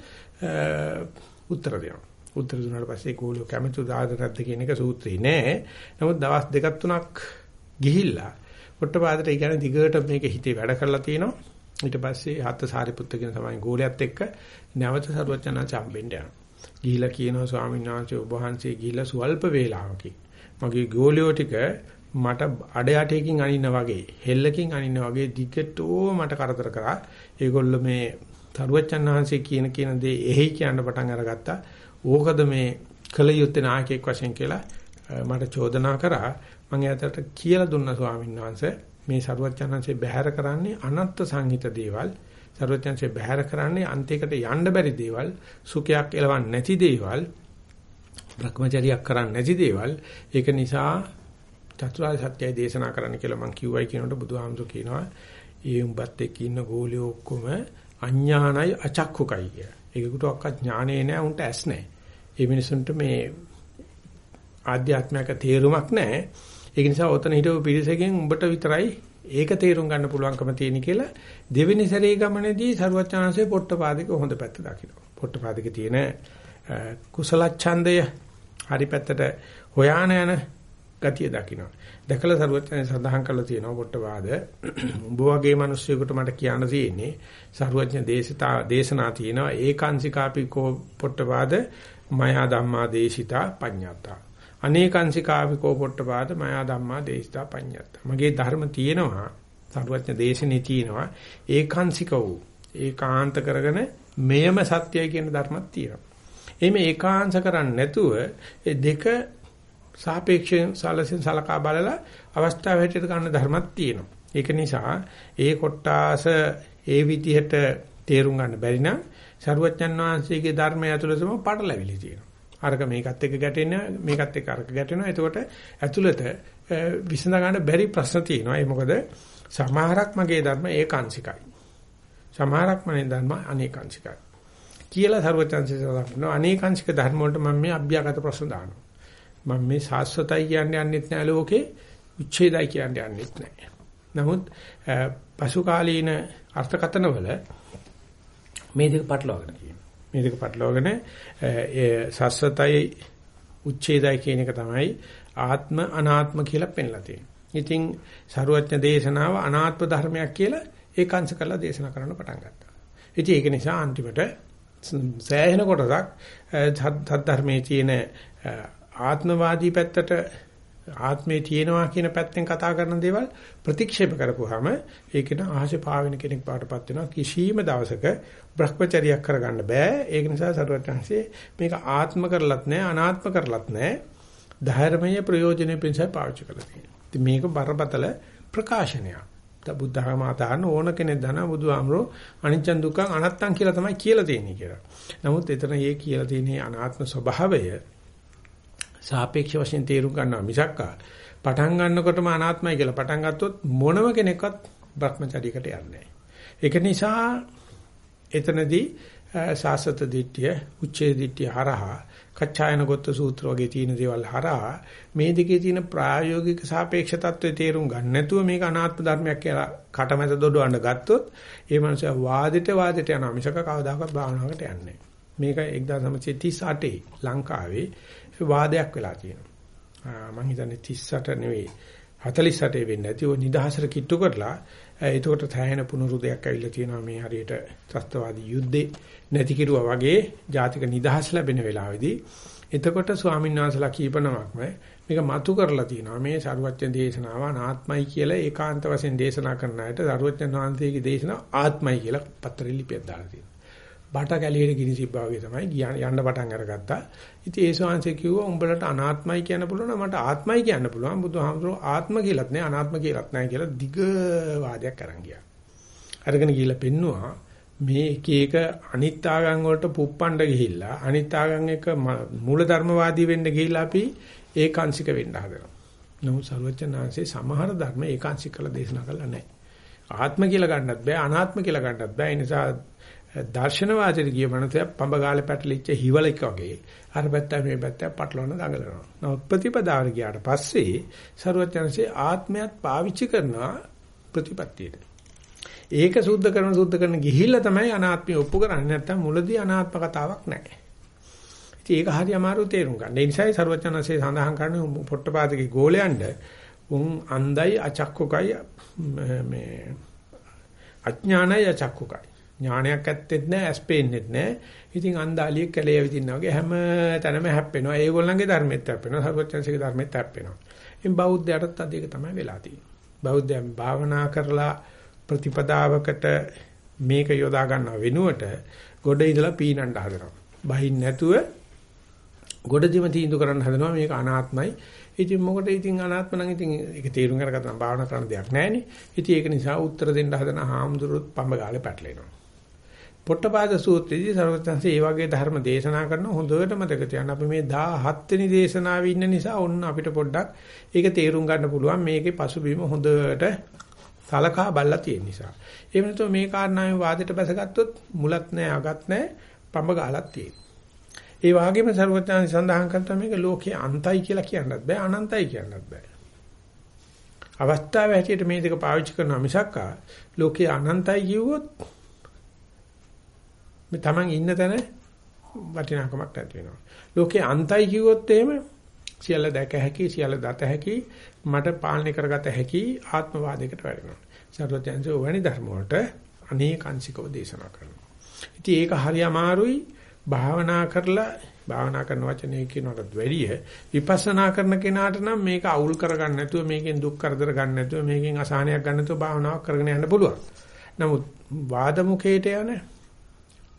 උත්තර දෙනවා. උත්තර දුන්නාට පස්සේ කෝලිය කැමති උදාහරණ නැද්ද කියන එක සූත්‍රේ නෑ. නමුත් දවස් දෙකක් තුනක් ගිහිල්ලා පොට්ටපාදට ඒ කියන්නේ දිගට මේක හිතේ වැඩ කරලා තිනවා. ඊට පස්සේ හත් සාරිපුත්ත කියන තමයි ගෝලයාත් එක්ක නැවත සරුවචනාච හම්බෙන්න යනවා. ගිහිලා කියනවා ස්වාමීන් වහන්සේ ඔබ වහන්සේ ගිහිලා සුවල්ප වේලාවකින් මගේ ගෝලියෝ ටික මට අඩ යටේකින් අනින්න වගේ හෙල්ලකින් අනින්න වගේ දිගටෝ මට කරදර කරා. ඒගොල්ලෝ මේ සරුවචන් වහන්සේ කියන කියන දේ එහෙයි කියන්න පටන් අරගත්තා. ඕකද මේ කල යුත්තේ නායකයෙක් වශයෙන් කියලා මට චෝදනා කරා. මම එයාට කියලා දුන්නා ස්වාමීන් වහන්සේ මේ සරුවච්චන්හන්සේ බැහැර කරන්නේ අනත්ත් සංහිත දේවල් සරුවච්චන්සේ බැහැර කරන්නේ අන්තිකට යන්න බැරි දේවල් සුඛයක් එලවන්නේ නැති දේවල් භ්‍රමචරියක් කරන්නේ නැති දේවල් ඒක නිසා චතුරාර්ය සත්‍යය දේශනා කරන්න කියලා මම කිව්වයි කියනකොට බුදුහාමුදුරු කියනවා ඒ උඹත් එක්ක ඉන්න ගෝලියෝ ඔක්කොම අඥානයි අචක්කුකයි කිය. ඒකට ඔක්ක ඥානේ නැහැ උන්ට ඇස් නැහැ. ඒ මිනිසුන්ට මේ ආධ්‍යාත්මික තේරුමක් නැහැ. ඒක නිසා ඔතන හිටපු පිරිසකින් උඹට විතරයි ඒක තේරුම් ගන්න පුළුවන්කම තියෙන කියලා දෙවෙනි සැරේ ගමනේදී සරුවචාන්සේ පොට්ටපාදික හොඳ පැත්ත දකින්න. පොට්ටපාදික තියෙන කුසල ඡන්දය හරි පැත්තට හොයාන යන ගතිය දකින්න. දැකලා සරුවචාන්සේ සඳහන් කරලා තියෙනවා පොට්ටපාද උඹ වගේ මිනිස්සුෙකුට මට කියන්න තියෙන්නේ සරුවචන දේශතා දේශනා තියෙනවා ඒකාංශිකාපිකෝ පොට්ටපාද මයා ධම්මා දේශිතා පඤ්ඤාතා අනේකංසිකාවිකෝ පොට්ටපාද මයා ධම්මා දේශිතා පඤ්ඤත්ත. මගේ ධර්ම තියෙනවා සරුවත්න දේශනේ තියෙනවා ඒකාංශික වූ ඒකාන්ත කරගෙන මෙයම සත්‍යයි කියන ධර්මයක් තියෙනවා. එimhe ඒකාංශ කරන්නේ නැතුව ඒ දෙක සාපේක්ෂයෙන් සලසෙන් සලකා බලලා අවස්ථාව හැටියට ගන්න ධර්මයක් තියෙනවා. ඒක නිසා ඒ කොටාස ඒ විදිහට තේරුම් ගන්න බැරි නම් සරුවච්චන් වහන්සේගේ ධර්මය ඇතුළතම පටලැවිලි තියෙනවා. අරක මේකත් එක්ක ගැටෙනවා මේකත් එක්ක අරක ගැටෙනවා. එතකොට ඇතුළත විසඳ ගන්න බැරි ප්‍රශ්න තියෙනවා. ඒ මොකද? සමහරක් මගේ ධර්ම ඒකාංශිකයි. සමහරක් මගේ ධර්ම අනේකාංශිකයි. කියලා සර්වචන්සේ සඳහන් අනේකාංශික ධර්ම වලට මම මේ අභ්‍යාගත ප්‍රශ්න දානවා. මම මේ සාස්වතයි කියන්නේ යන්නෙත් නෑ ලෝකේ උච්ඡේදයි කියන්නේ යන්නෙත් නෑ. නමුත් පසු කාලීන අර්ථකතනවල මේ දෙක පටලවාගෙන තියෙනවා. මේ දෙක පටලවාගෙන සස්සතයි උච්ඡේදයි කියන එක තමයි ආත්ම අනාත්ම කියලා පෙන්ලා තියෙන්නේ. ඉතින් සරුවත්න දේශනාව අනාත්ම ධර්මයක් කියලා ඒකාංශ කරලා දේශනා කරන්න පටන් ගත්තා. ඉතින් ඒක නිසා අන්තිමට සෑහෙන කොටසක් සද්ධර්මයේ තියෙන ආත්මවාදී පැත්තට ආත්මේ තියෙනවා කියන පැත්තෙන් කතා කරන දේවල් ප්‍රතික්ෂේප කරපුවාම ඒකේන ආශේ පාවෙන කෙනෙක් පාටපත් වෙනවා. කිසියම් දවසක භ්‍රමචරියක් කරගන්න බෑ. ඒක නිසා සරුවත්ංශේ මේක ආත්ම කරලත් නෑ අනාත්ම කරලත් නෑ. ධර්මයේ ප්‍රයෝජනෙ පිණිස පාවිච්චි කරලා තියෙනවා ඉතින් මේක බරපතල ප්‍රකාශනයක්. ත බුද්ධඝම අතහන ඕන කෙනෙක් දන බුදුහාමරෝ අනිච්ච දුක්ඛ අනත්තං කියලා තමයි කියලා තියෙන්නේ කියලා. නමුත් එතන මේ කියලා තියෙන අනාත්ම ස්වභාවය සාපේක්ෂ වශයෙන් තේරුම් ගන්නවා මිසක්කා පටන් ගන්නකොටම අනාත්මයි කියලා පටන් ගත්තොත් මොනම කෙනෙක්වත් Brahmacharyaකට යන්නේ නැහැ. ඒක නිසා එතනදී සාසත දිට්ඨිය, උච්ඡේ දිට්ඨිය හරහා, කච්චායන ගොත්ත සූත්‍ර වගේ තියෙන දේවල් හරහා මේ දෙකේ තියෙන ප්‍රායෝගික සාපේක්ෂ తත්වයේ තේරුම් ගන්න නැතුව මේක අනාත්ම ධර්මයක් කියලා කටමැද දොඩවන්න ගත්තොත් ඒ මනුස්සයා වාදෙට වාදෙට යනවා මිසක කවදාකවත් භාවනාවකට යන්නේ නැහැ. මේක 1938 ලංකාවේ වාදයක් වෙලා තියෙනවා. මම හිතන්නේ 38 නෙවෙයි 48 වෙන්නේ නැති ඔය නිදහසට කිට්ටු කරලා එතකොට තැහෙන පුනරුදයක් ඇවිල්ලා තියෙනවා මේ හරියට ත්‍ස්තවාදී යුද්ධේ නැති කිරුවා වගේ ජාතික නිදහස් ලැබෙන වෙලාවේදී එතකොට ස්වාමීන් වහන්සේලා කීපනමක්ම මේක මතු කරලා තියෙනවා මේ සරුවච්චන් දේශනාව අනාත්මයි කියලා ඒකාන්ත වශයෙන් දේශනා කරන අයට සරුවච්චන් වහන්සේගේ දේශනාව ආත්මයි කියලා පත්‍රෙ ලිපියක් දාලා තියෙනවා. බට කැලියේ ගිනි සිබ්බා වගේ තමයි යන්න පටන් අරගත්තා. ඉතින් ඒ ශාංශය කිව්වා උඹලට අනාත්මයි කියන්න පුළුවන් මට ආත්මයි කියන්න පුළුවන්. බුදුහාමුදුරුවෝ ආත්ම කියලාත් නෑ අනාත්ම කියලාත් නෑ කියලා දිග වාදයක් අරන් ගියා. අරගෙන ගිහිල්ලා පෙන්නවා මේ එක එක අනිත් ආගම් වලට පුප්පණ්ඩ ගිහිල්ලා අනිත් ආගම් එක මූල ධර්මවාදී වෙන්න ගිහිල්ලා අපි ඒකාංශික වෙන්න හදනවා. නමුත් සර්වඥාන්සේ සමහර ධර්ම ඒකාංශික කළ දේශනා කළා නැහැ. ආත්ම කියලා ගන්නත් බෑ අනාත්ම කියලා ගන්නත් බෑ. ඒ නිසා දර්ශනවාදයට ගිය මනුස්සයා පඹ ගාලේ පැටලිච්ච හිවලෙක් වගේ අර පැත්තයි මේ පැත්තයි පටලවන දඟලනවා. නමුත් ප්‍රතිපදාවට ගියාට පස්සේ ਸਰවඥන්සේ ආත්මයත් පාවිච්චි කරනවා ප්‍රතිපත්තියට. ඒක සුද්ධ කරන සුද්ධ කරන ගිහිල්ලා තමයි අනාත්මය ඔප්පු කරන්නේ නැත්තම් මුලදී අනාත්ම කතාවක් නැහැ. ඉතින් ඒක හරි අමාරු තේරුම් ගන්න. ඒ නිසායි ਸਰවඥන්සේ සඳහන් කරන්නේ පොට්ටපාදගේ ගෝලයන්ට උන් අන්දයි අචක්කකයි මේ අඥානයි අචක්කකයි ඥානයක් ඇත්තෙත් නැහැ, ඇස් පේන්නෙත් නැහැ. ඉතින් අන්දාලියෙක් කැලේ ඇවිදිනා වගේ හැම තැනම හැප්පෙනවා. ඒගොල්ලන්ගේ ධර්මෙත් හැප්පෙනවා, සර්වඥාන්සේගේ ධර්මෙත් හැප්පෙනවා. ඉතින් බෞද්ධයටත් අද ඒක තමයි වෙලා තියෙන්නේ. බෞද්ධයන් භාවනා කරලා ප්‍රතිපදාවකට මේක යොදා ගන්නව වෙනුවට ගොඩ ඉඳලා පීනන්න හදනවා. බහින් නැතුව ගොඩදිම තීන්දුව කරන්න හදනවා මේක අනාත්මයි. ඉතින් මොකටද ඉතින් අනාත්ම නම් ඉතින් ඒක තේරුම් අරගත්තා භාවනා කරන්න දෙයක් නැහැ නේ. ඉතින් ඒක නිසා උත්තර දෙන්න හදන හාමුදුරුවොත් පඹ ගාලේ පැටලෙනවා. පොට්ටපාද සූත්‍රයේදී සර්වඥාන්සේ ඒ වගේ ධර්ම දේශනා කරන හොඳට මතක තියාගන්න අපි මේ 17 වෙනි දේශනාවේ ඉන්න නිසා ඔන්න අපිට පොඩ්ඩක් ඒක තේරුම් ගන්න පුළුවන් මේකේ පසුබිම හොඳට සලකා බලලා තියෙන නිසා. එහෙම නැත්නම් මේ කාරණාවෙන් වාදයට බැසගත්තොත් මුලත් නැහැ අගත් නැහැ පඹ ගහලක් තියෙනවා. ඒ වගේම සර්වඥාන්සේ සඳහන් කරනවා මේක ලෝකයේ අන්තයි කියලා කියන්නත් බෑ අනන්තයි කියන්නත් බෑ. අවස්ථාව හැටියට මේ දෙක පාවිච්චි කරනවා මිසක්කා ලෝකයේ අනන්තයි කිව්වොත් මේ Taman ඉන්න තැන වටිනාකමක් නැති වෙනවා. ලෝකේ අන්තයි කිව්වොත් එහෙම සියල්ල දැක හැකි සියල්ල දත හැකි මට පාලනය කරගත හැකි ආත්මවාදයකට වැටෙනවා. සර්වඥයන්සේ වණි ධර්ම වලට අනේකාංශිකව දේශනා කරනවා. ඉතින් ඒක හරි අමාරුයි භාවනා කරලා භාවනා කරන වචනේ කියනකට වැඩිය විපස්සනා කරන කෙනාට නම් මේක අවුල් කරගන්න නැතුව මේකෙන් දුක් කරදර ගන්න නැතුව මේකෙන් අසහනයක් ගන්න නැතුව භාවනාවක් කරගෙන යන්න පුළුවන්. නමුත් වාදමුඛයට යන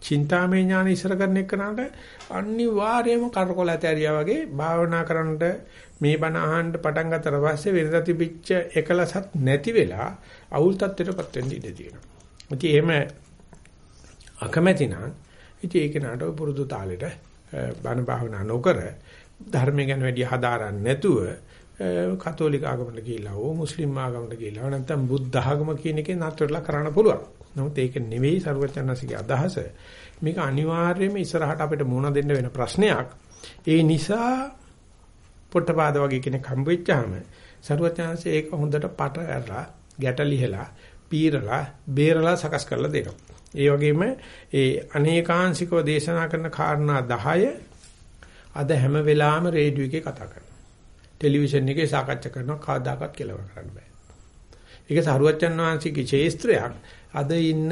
චින්තාමය ඥාන ඉස්සර කරන එකනට අනිවාර්යයෙන්ම කරකොල ඇතරියා වගේ භාවනා කරන්නට මේ බණ අහන්න පටන් ගත්තට පස්සේ වෙනදා තිබිච්ච එකලසත් නැති වෙලා අවුල් තත්ත්වයටපත් වෙන්න ඉඩ තියෙනවා. ඉතින් එහෙම අකමැති නම් ඉතින් ඒක නට පුරුදු තාලෙට බණ භාවනා නොකර ධර්මය ගැන වැඩි හදාරන්නේ නැතුව කතෝලික ආගමකට ගිහිල්ලා හෝ මුස්ලිම් ආගමකට ගිහිල්ලා නැත්නම් බුද්ධ ආගම කියන එකේ නතරලා කරන්න පුළුවන්. නමුත් ඒක නෙවෙයි සරුවචනසිකේ අදහස. මේක අනිවාර්යයෙන්ම ඉස්සරහට අපිට මුණ දෙන්න වෙන ප්‍රශ්නයක්. ඒ නිසා පොට්ටපාද වගේ කෙනෙක් හම්බ වෙච්චාම සරුවචනසේ ඒක හොඳට පට ඇරලා ගැටලිහලා පීරලා බේරලා සකස් කරලා දෙනවා. ඒ වගේම ඒ අනේකාංශිකව දේශනා කරන කාරණා 10 අද හැම වෙලාවෙම රේඩියෝ එකේ කතා කරනවා. ටෙලිවිෂන් එකේ සාකච්ඡා කරනවා කවදාකවත් කෙලවර කරන්න බෑ. ඒක සරුවච්චන් වහන්සේගේ ශේස්ත්‍රයක්. අද ඉන්න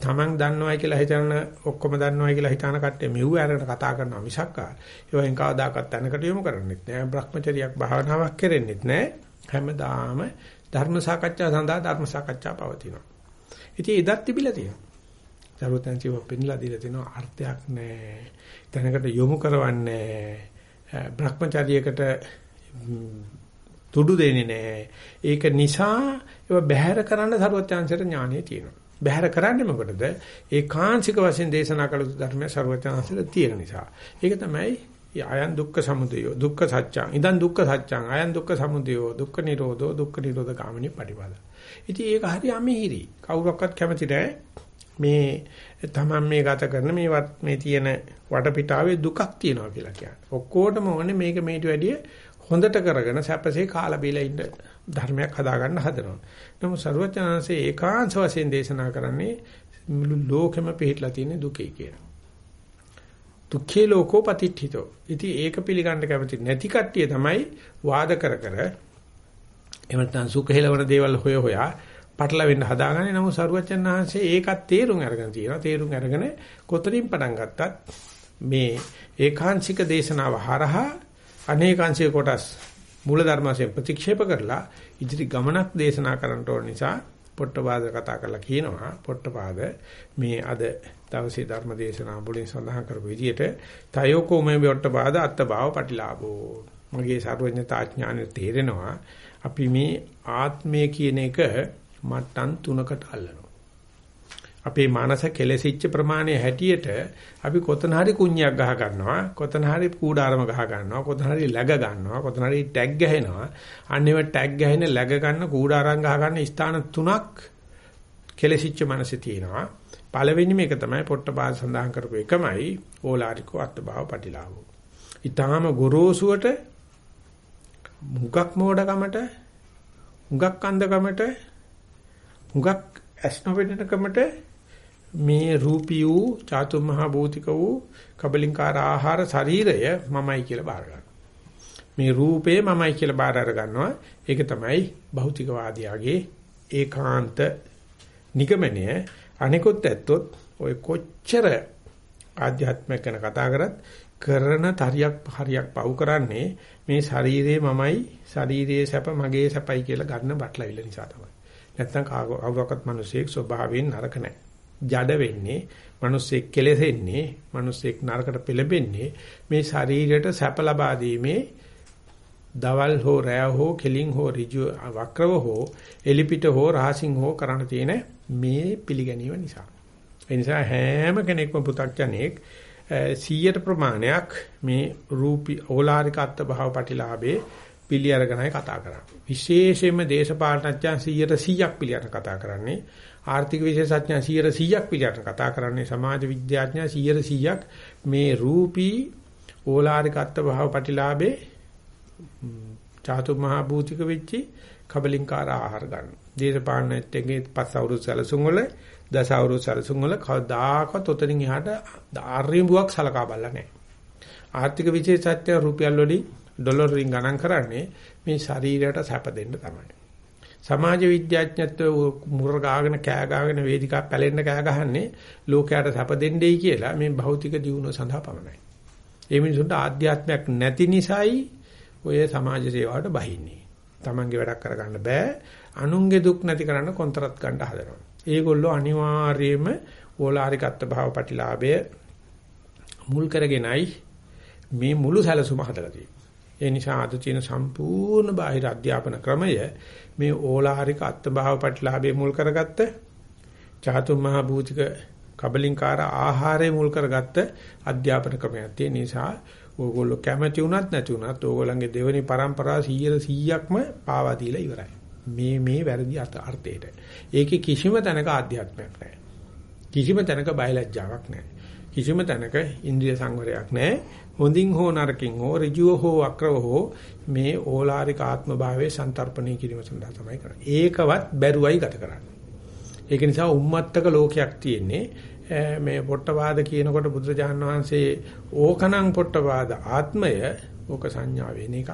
තමන් දන්නවයි කියලා හිතන ඔක්කොම දන්නවයි කියලා හිතන කට්ටිය මෙව්ව අරගෙන කතා කරනවා මිසක්කා ඒවෙන් කවදාකවත් තැනකට යොමු කරන්නේත් නෑ. භ්‍රමචරියක් භාවනාවක් කරෙන්නෙත් නෑ. හැමදාම ධර්ම සාකච්ඡා සඳහා ධර්ම සාකච්ඡා පවතිනවා. ඉතින් එදත් තිබිලා තියෙනවා. සරුවත්න්චිව පෙන්ලා දීලා තියෙනවා අර්ථයක් නෑ. තැනකට යොමු කරවන්නේ භ්‍රමචරියකට තුඩු දෙන්නේ නැහැ. ඒක නිසා ඒව බැහැර කරන්න සරුවත්‍යාංශයට ඥානෙ තියෙනවා. බැහැර කරන්නේ මොකටද? ඒකාංශික වශයෙන් දේශනා කළ ධර්මය සරුවත්‍යාංශයට තියෙන නිසා. ඒක තමයි අයන් දුක්ඛ සමුදය දුක්ඛ සත්‍යං ඉදන් දුක්ඛ සත්‍යං අයන් දුක්ඛ සමුදය දුක්ඛ නිරෝධෝ දුක්ඛ නිරෝධ ගාමිනී පටිපද. ඉතින් ඒක හරි අමිහිරි. කවුරක්වත් කැමති නැහැ. මේ තමන් මේ ගත කරන මේ මේ තියෙන වටපිටාවේ දුකක් තියෙනවා කියලා කියන්නේ. ඔක්කොටම ඕනේ මේක මේට වැඩිය හොඳට කරගෙන සැපසේ කාලා බීලා ඉන්න ධර්මයක් හදාගන්න හදනවා. නමුත් සරුවචනanse ඒකාංශ වශයෙන් දේශනා කරන්නේ මුළු ලෝකෙම පිහිටලා තියෙන දුකේ කියලා. දුක්ඛේ ලෝකෝ පතිට්ඨිතෝ. ඉතින් ඒක පිළිගන්න කැමති නැති කට්ටිය තමයි වාද කර කර එහෙම නැත්නම් සුඛහෙලවන දේවල් හොය හොයා පටලවෙන්න හදාගන්නේ. නමුත් සරුවචනanse ඒකත් තේරුම් අරගෙන තියෙනවා. තේරුම් අරගෙන කොතරින් පටන් ගත්තත් මේ ඒකාංශික දේශනාව හරහා අනේකාංශික කොටස් මූල ධර්මයෙන් ප්‍රතික්ෂේප කරලා ඉදිරි ගමනක් දේශනා කරන්න ඕන නිසා පොට්ටපාද කතා කරලා කියනවා පොට්ටපාද මේ අද දවසේ ධර්ම දේශනා වලින් සඳහන් කරපු විදිහට තයෝකෝ මේ පොට්ටපාද අත්බාව පටිලාභෝ මගේ සර්වඥතා ඥානෙ තේරෙනවා අපි මේ ආත්මය කියන එක මට්ටම් තුනකට අල්ලනවා. අපේ මනස කෙලෙසිච්ච ප්‍රමාණය හැටියට අපි කොතන හරි කුණ්‍යක් ගහ ගන්නවා කොතන හරි කූඩාරම ගහ ගන්නවා කොතන හරි läග ගන්නවා කොතන හරි ටැග් ගහනවා. අන්නේම ටැග් ගහන läග ගන්න කූඩාරම් ගහ ගන්න ස්ථාන තුනක් කෙලෙසිච්ච මනසේ තියෙනවා. පළවෙනිම එක තමයි පොට්ටපාද සඳහන් කරපු එකමයි ඕලාරිකෝ අත්භාව පටිලාභෝ. ඊටාම ගොරෝසුවට මුගක් මෝඩකමට මුගක් අන්ධකමට මුගක් ඇස්නොවෙන්නකමට මේ රූපී වූ චාතු මහා භූතික වූ කබලින්කාර ආහාර ශරීරය මමයි කියලා බාර ගන්නවා. මේ රූපේ මමයි කියලා බාර අර ගන්නවා. ඒක තමයි භෞතිකවාදියාගේ ඒකාන්ත නිගමනය. අනිකුත් ඇත්තොත් ඔය කොච්චර ආධ්‍යාත්මික ගැන කතා කරත් කරන තරියක් හරියක් පවු කරන්නේ මේ ශරීරේ මමයි ශරීරයේ සැප මගේ සැපයි කියලා ගන්න බටලවිල නිසා තමයි. නැත්තම් කවුරක්වත් මිනිසෙක් ස්වභාවයෙන් නරක නැහැ. ජඩ වෙන්නේ, මිනිසෙක් කෙලෙසෙන්නේ, මිනිසෙක් නරකට පෙළඹෙන්නේ මේ ශරීරයට සැප ලබා දීමේ දවල් හෝ රෑ හෝ කෙලින් හෝ ඍජු වක්‍රව හෝ එලිපිට හෝ රහසින් හෝ කරන්න තියෙන මේ පිළිගැනීම නිසා. ඒ නිසා හැම කෙනෙක්ම පු탁ජනෙක් 100ට ප්‍රමාණයක් මේ රූපී ඕලාරික අත්ත භාව ප්‍රතිලාභේ පිළි අරගෙනයි කතා කරන්නේ. විශේෂයෙන්ම දේශපාලනඥයන් 100ට 100ක් පිළි අරගෙන කතා කරන්නේ. ආර්ථික විශේෂඥයන් 100ට 100ක් පිළි අරගෙන කතා කරන්නේ. සමාජ විද්‍යාඥයන් 100ට 100ක් මේ රූපී ඕලාරික අත්ත භාව ප්‍රතිලාභේ චාතු මහා භූතික වෙච්චි කබලින්කාර ආහාර ගන්න. දේශපාලනඥයෙක්ගේ පස් අවුරුදු සැලසුම් වල දස අවුරුදු සැලසුම් වල කවදාකවත් උතනින් එහාට ආර්යඹුවක් සලකා බලලා නැහැ. ආර්ථික විශේෂඥ රුපියල් වලින් ඩොලර් වලින් ගණන් කරන්නේ මේ ශරීරයට සැප දෙන්න තමයි. සමාජ විද්‍යාඥත්ව මුර ගාගෙන කෑ ගාගෙන වේදිකා පැලෙන්න කෑ ගහන්නේ ලෝකයට සැප දෙන්නේයි කියලා මේ භෞතික දියුණුව සඳහා පමණයි. ඒ මිනිසුන්ට ආධ්‍යාත්මයක් නැති නිසායි ඔය සමාජ සේවාවට බහින්නේ. Tamange වැඩක් කරගන්න බෑ. අනුන්ගේ දුක් නැති කරන්න කොන්තරත් ගන්න හදනවා. ඒගොල්ලෝ අනිවාර්යයෙන්ම ඕලාරිකත්ව භාව ප්‍රතිලාභය මුල් කරගෙනයි මේ මුළු සැලසුම හදලා තියෙන්නේ. ඒ නිසා අද තියෙන සම්පූර්ණ බාහිර අධ්‍යාපන ක්‍රමය මේ ඕලාරික අත්භාව ප්‍රතිලාභයේ මුල් කරගත්ත චාතුම් මහ භූතික කබලින්කාර ආහාරයේ මුල් කරගත්ත අධ්‍යාපන ක්‍රමයක් තියෙන නිසා ඕගොල්ලෝ කැමති වුණත් නැති වුණත් ඕගොල්ලන්ගේ දෙවෙනි પરම්පරාව 100%ක්ම පාවා දීලා ඉවරයි. මේ මේ වැරදි අර්ථයට. ඒකේ කිසිම තැනක ආධ්‍යාත්මයක් නැහැ. කිසිම තැනක බයලජ්ජාවක් නැහැ. කිසිම තැනක ඉන්ද්‍රිය සංවරයක් නැහැ. හොඳින් හෝ නරකින් හෝ ඍජුව හෝ අක්‍රව හෝ මේ ඕලාරික ආත්ම භාවයේ සන්තරපණය කිරීම සඳහා තමයි කරන්නේ. ඒකවත් බැරුවයි ගත කරන්නේ. ඒක නිසා උම්මත්තක ලෝකයක් තියෙන්නේ. මේ පොට්ටපාද කියනකොට බුදුරජාණන් වහන්සේ ඕකනම් පොට්ටපාද ආත්මය ඕක සංඥා වෙන එකක්.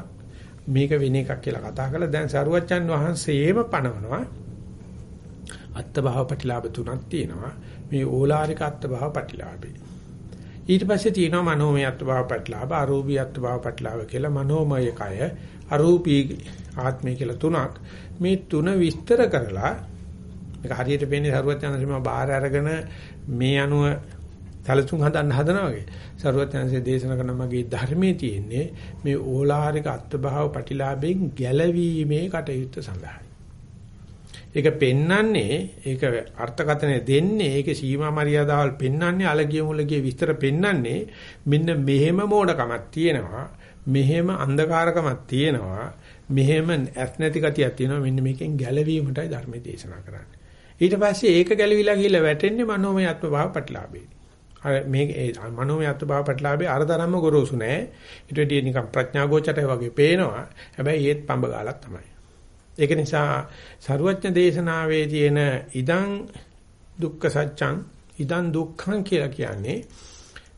මේක වෙන එකක් කියලා කතා කරලා දැන් සරුවච්චන් වහන්සේම පනවනවා අත්භාව ප්‍රතිලාභ තුනක් තියෙනවා මේ ඕලාරික අත්භාව ප්‍රතිලාභේ ඊට පස්සේ තියෙනවා මනෝමය අත්භාව ප්‍රතිලාභ අරූපී අත්භාව ප්‍රතිලාභ කියලා මනෝමය කය අරූපී ආත්මය කියලා තුනක් මේ තුන විස්තර කරලා මේක හරියට වෙන්නේ සරුවච්චන් සීමා බාහිර අරගෙන මේ අනුව සැලසුම් හදන්න හදනවා වගේ. සරුවත්යන්සේ දේශනා කරන මගේ ධර්මයේ තියෙන්නේ මේ ඕලාරික අත්භාව ප්‍රතිලාභයෙන් ගැලවීමේ කටයුත්ත සඳහායි. ඒක පෙන්නන්නේ ඒක අර්ථකථනය දෙන්නේ ඒක සීමා මරියාදාවල් පෙන්නන්නේ අලගිය මුලගිය විස්තර පෙන්නන්නේ මෙන්න මෙහෙම මෝඩකමක් තියෙනවා මෙහෙම අන්ධකාරකමක් තියෙනවා මෙහෙම ඇස් නැති ගතියක් තියෙනවා මෙන්න මේකෙන් ගැලවීමටයි ධර්මයේ දේශනා කරන්නේ. ඊට පස්සේ ඒක ගැලවිලා ගිහිල්ලා වැටෙන්නේ මනෝමය අත්භාව ප්‍රතිලාභේ. අර මේ මනෝමය අත්භාව ප්‍රතිලාභේ අරතරම්ම ගොරෝසු නෑ. ඊට වෙදී නිකන් ප්‍රඥා ගෝචරය වගේ පේනවා. හැබැයි ඒත් පඹ ගාලක් තමයි. ඒක නිසා සරුවඥ දේශනාවේ තියෙන ඉදං දුක්ඛ සත්‍යං ඉදං දුක්ඛං කියලා කියන්නේ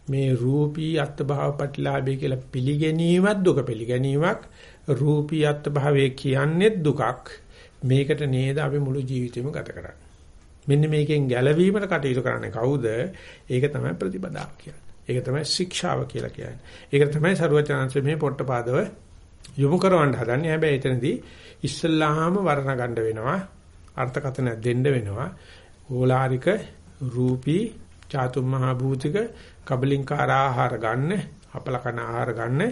මේ රූපී අත්භාව ප්‍රතිලාභය කියලා පිළිගැනීමත් දුක පිළිගැනීමක්. රූපී අත්භාවය කියන්නේ දුකක්. මේකට නේද අපි මුළු ජීවිතේම ගත කරන්නේ. මෙන්න මේකෙන් ගැලවීමට කටයුතු කරන්නේ කවුද? ඒක තමයි ප්‍රතිපදාව කියන්නේ. ඒක තමයි ශික්ෂාව කියලා කියන්නේ. ඒක තමයි ਸਰවචනංශ මේ පොට්ටපාදව යොමු කරවන්න හදන්නේ. හැබැයි එතනදී ඉස්සල්ලාම වර්ණ ගන්න වෙනවා අර්ථකථනයක් දෙන්න වෙනවා ඕලාරික රූපී චාතුම් මහා භූතික කබලින්කාර ආහාර ගන්න අපලකන ආහාර ගන්න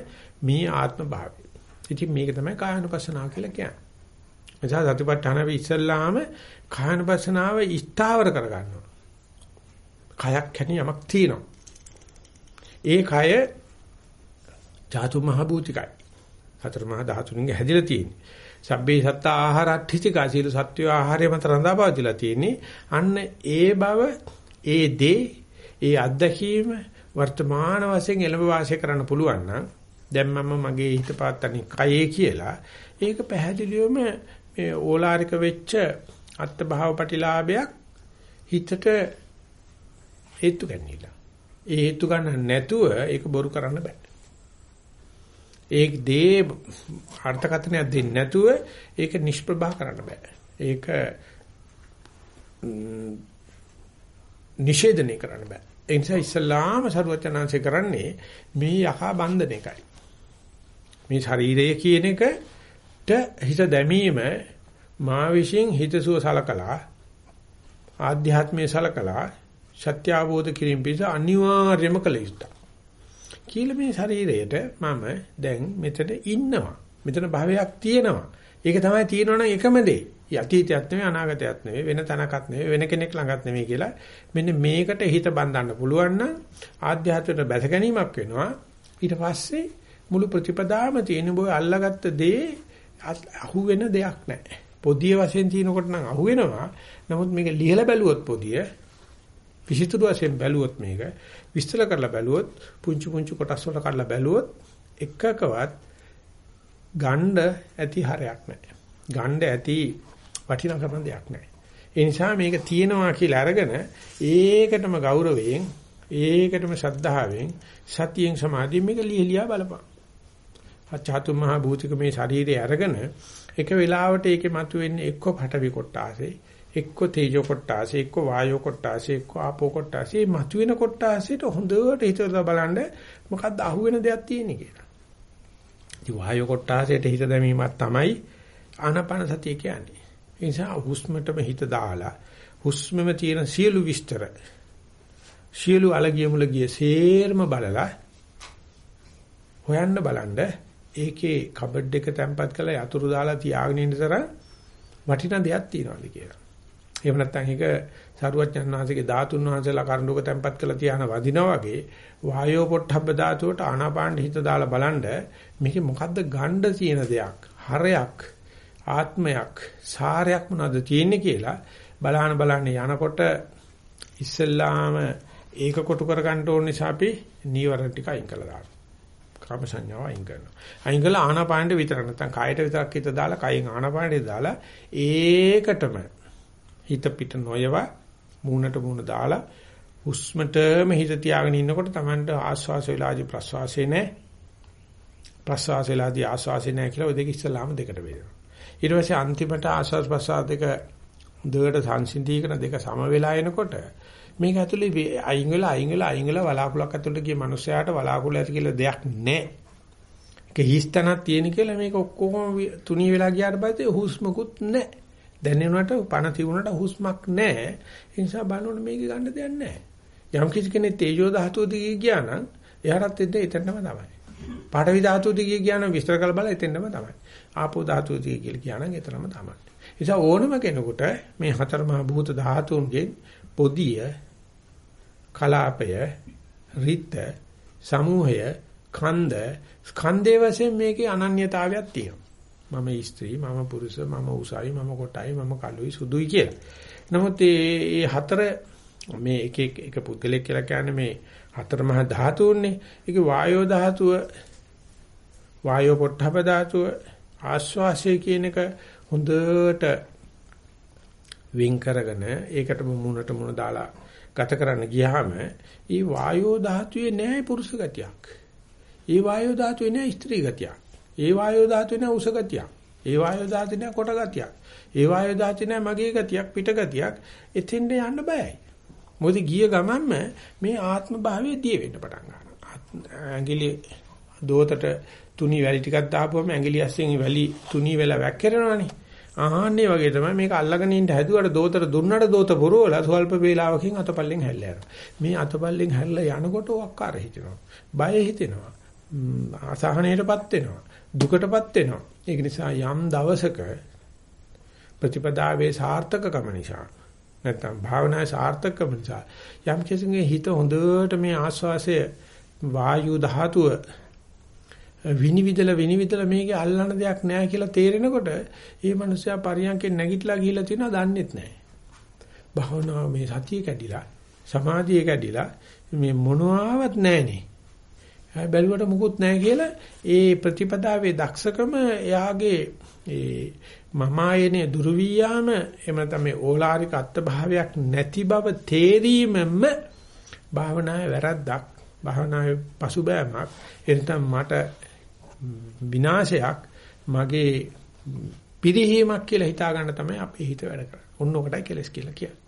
මේ ආත්ම භාවය. ඉතින් මේක තමයි කායනුපස්සනාව කියලා කියන්නේ. එසා සතිපට්ඨාන වෙ ඉස්සල්ලාම කායනුපස්සනාව ඉස්තාවර කරගන්නවා. කයක් කැණි යමක් තියෙනවා. ඒ කය චාතුම් මහා භූතිකයි. හතර මහා ධාතුන්ගෙන් හැදිලා තියෙන්නේ. සබ්බේ සත්ත ආහාරට්ඨිතිකා සීල සත්‍ය ආහාරය මත රඳාපවතිලා තියෙන්නේ. අන්න ඒ බව ඒ දේ ඒ අත්දැකීම වර්තමාන වශයෙන් එළඹ වාසය කරන්න පුළුවන් නම් දැන් මම මගේ හිත පාත්තනි කයේ කියලා ඒක පැහැදිලිවම මේ ඕලාරික වෙච්ච අත්භාව ප්‍රතිලාභයක් හිතට හේතු ගන්නilla. ඒ හේතු ගන්න නැතුව ඒක බොරු කරන්න බෑ. ඒ දේ අර්ථකථනයක් දෙන්නේ නැතුව ඒක නිෂ්ප්‍රභා කරන්න බෑ. ඒක නිෂේධනය කරන්න බෑ. ඒ නිසා ඉස්ලාම සරුවචනාංශය කරන්නේ මේ යකා බන්ධන එකයි. මේ ශරීරය කියන එකට හිත දැමීම මා විශ්ින් හිතසුව සලකලා ආධ්‍යාත්මයේ සලකලා සත්‍ය අවබෝධ කිරීම පිණිස අනිවාර්යම කළ යුතුයි. කියලා මේ ශරීරයට මම දැන් මෙතන ඉන්නවා. මෙතන භාවයක් තියෙනවා. ඒක තමයි තියෙනවා නම් එකම දේ. යතීතයක් නෙවෙයි අනාගතයක් නෙවෙයි වෙන තැනකත් නෙවෙයි වෙන කෙනෙක් ළඟත් නෙවෙයි කියලා මෙන්න මේකට හිත බඳන්න පුළුවන් නම් ආධ්‍යාත්මයට බැස ගැනීමක් වෙනවා ඊට පස්සේ මුළු ප්‍රතිපදාම තියෙන බොය අල්ලගත්ත දේ අහු වෙන දෙයක් නැහැ පොදිය වශයෙන් තියෙනකොට නම් අහු වෙනවා නමුත් මේක ලිහලා බැලුවොත් පොදිය විසිතුරු වශයෙන් බැලුවොත් මේක විස්තර කරලා බැලුවොත් පුංචි පුංචි කොටස් වලට කඩලා බැලුවොත් එකකවත් ගණ්ඩ ඇති හරයක් නැහැ ගණ්ඩ ඇති වටිනා කරන දෙයක් නැහැ. ඒ නිසා මේක තියෙනවා කියලා අරගෙන ඒකටම ගෞරවයෙන් ඒකටම ශ්‍රද්ධාවෙන් සතියෙන් සමාධියෙන් මේක ලියලියා බලපන්. අචාතු මහ භූතික මේ ශරීරය අරගෙන එක වෙලාවට ඒකේ මතුවෙන්නේ එක්ක පඨවි කොටාසේ එක්ක තේජෝ කොටාසේ එක්ක වායෝ කොටාසේ එක්ක ආපෝ කොටාසේ මතුවෙන කොටාසේට හොඳට හිතලා බලන්න මොකද්ද අහුවෙන දෙයක් තියෙන්නේ කියලා. ඉතින් වායෝ කොටාසේට හිත දැමීමක් තමයි ආනාපාන සතිය කියන්නේ. ඒ නිසා හුස්මටම හිත දාලා හුස්මෙම තියෙන සියලු විස්තර සියලු අලගිය මුලගිය සේරම බලලා හොයන්න බලන්න ඒකේ කබඩ් එක තැම්පත් කරලා යතුරු දාලා තියාගෙන ඉන්න තරම් වටිනා දෙයක් තියනවාද කියලා. එහෙම නැත්නම් ඒක සරුවච්චන් වහන්සේගේ ධාතුන් වහන්සේලා කරඬුක තැම්පත් කරලා තියාන වදිනා වගේ වායෝ පොට්ටබ්බ ධාතුවට ආනාපාන හිත දාලා බලන්න මේකේ මොකද්ද ගණ්ඩ තියෙන දෙයක් හරයක් ආත්මයක් සාරයක් මොනවද තියෙන්නේ කියලා බලහන බලන්න යනකොට ඉස්සෙල්ලාම ඒක කොටු කර ගන්න ඕන නිසා අපි නීවරණ ටික අයින් කළා දානවා. කාම සංඥාව අයින් කරනවා. අයින් කළා ආනාපානෙ විතර නැත්නම් කායට විතරක් හිත දාලා කයෙන් ආනාපානෙ දාලා ඒකටම හිත පිට නොයව මූණට මූණ දාලා හුස්මටම හිත තියාගෙන ඉන්නකොට Tamanට ආස්වාස වේලාදී ප්‍රස්වාසය නැහැ. ප්‍රස්වාස වේලාදී ආස්වාසය නැහැ කියලා ඔය දෙක ඉස්සලාම දෙකට බෙදෙනවා. ඊට පස්සේ අන්තිමට ආස්වාස් ප්‍රසආද දෙක දෙකට සංසිඳීකන දෙක සම වෙලා එනකොට මේක ඇතුලේ අයින් වෙලා අයින් වෙලා අයින් වෙලා වලාකුලක් ඇතුලට ගිය මනුස්සයාට වලාකුල ඇති කියලා දෙයක් නැහැ. ඒක හිස්තනක් තියෙන කියලා මේක ඔක්කොම තුනී වෙලා ගියාට පස්සේ හුස්මකුත් නැහැ. දැනෙනවට පණ තිබුණට හුස්මක් නැහැ. ඒ නිසා බලනකොට මේක ගන්න දෙයක් නැහැ. යම් කිසි කෙනෙක් තේජෝ ධාතුව දිගේ ගියා නම් එයාටත් එතන එතනම තමයි. පාඨවි ධාතුව දිගේ ගියා නම් විස්තර කරලා බලලා එතනම තමයි. ආපෝ ධාතුව දිගේ කියලා කියනනම් එතරම් තමයි. නිසා ඕනම කෙනෙකුට මේ හතර මහ භූත ධාතුන්ගේ පොදිය කලාපය රිත සමූහය කන්ද ස්කන්ධයේ වශයෙන් මේකේ අනන්‍යතාවයක් තියෙනවා. මම ස්ත්‍රී මම පුරුෂ මම උසයි මම කොටයි මම කළුයි සුදුයි කියලා. නමුත් මේ හතර මේ එක එක එක පුද්ගලෙක් කියලා කියන්නේ මේ හතර මහ ධාතුන්නේ. ඒක වායෝ ධාතුව වායෝ පොට්ටප ධාතුව ආශ්වාසය කියන එක හොඳට වෙන් කරගෙන ඒකට මුණට මුණ දාලා ගත කරන්න ගියාම ඒ වායෝ ධාතුවේ නෑ පුරුෂ ගතියක්. ඒ වායෝ ධාතුවේ නෑ ස්ත්‍රී ගතියක්. ඒ වායෝ ධාතුවේ නෑ උස ගතියක්. ඒ වායෝ ධාතුවේ නෑ කොට ගතියක්. ඒ වායෝ ධාතුවේ නෑ මගේ ගතියක් පිට ගතියක්. එතෙන්ට යන්න බයයි. මොකද ගිය ගමන්ම මේ ආත්ම භාවයේ දිය වෙන්න පටන් ගන්නවා. ඇඟිලි දෝතට තුනි වැලි ටිකක් දාපුවම ඇඟිලි අස්සෙන් වැලි තුනි වෙලා වැක්කිරෙනවනේ. ආහන්නේ වගේ තමයි මේක අල්ලගෙන ඉන්න හැදුවට දෝතර දුන්නට දෝත පුරවලා ස්වල්ප වේලාවකින් අතපල්ලෙන් හැල්ලා යනවා. මේ අතපල්ලෙන් හැල්ලා යනකොට ඔක්කාර හිතෙනවා. බය හිතෙනවා. අසහනයටපත් වෙනවා. දුකටපත් වෙනවා. ඒක නිසා යම් දවසක ප්‍රතිපදාවේ සාර්ථකකම නිසා නැත්නම් භාවනාවේ සාර්ථකකම නිසා යම් කෙනෙකුගේ හිත හොඳට මේ ආස්වාසය වායු ධාතුව විනිවිදලා විනිවිදලා මේකේ අල්ලන්න දෙයක් නැහැ කියලා තේරෙනකොට ඒ මනුස්සයා පරියන්කෙන් නැගිටලා ගිහිල්ලා තියෙනවා දන්නෙත් නැහැ. භාවනාව මේ සතිය කැඩිලා සමාධිය කැඩිලා මේ මොනවාවත් නැහනේ. හැබැයි බැලුවට මුකුත් නැහැ කියලා ඒ ප්‍රතිපදාවේ දක්ෂකම එයාගේ ඒ මමායනේ දුරු වියාම එහෙම තමයි ඕලාරික අත්භාවයක් නැති බව තේරීමම භාවනාවේ වැරද්දක් භාවනාවේ පසුබෑමක් එතන මට විනාශයක් මගේ පිරිහීමක් කියලා හිතා ගන්න තමයි අපේ හිත වැඩ කරන්නේ. ඔන්න ඔකටයි කෙලස් කියලා කියන්නේ.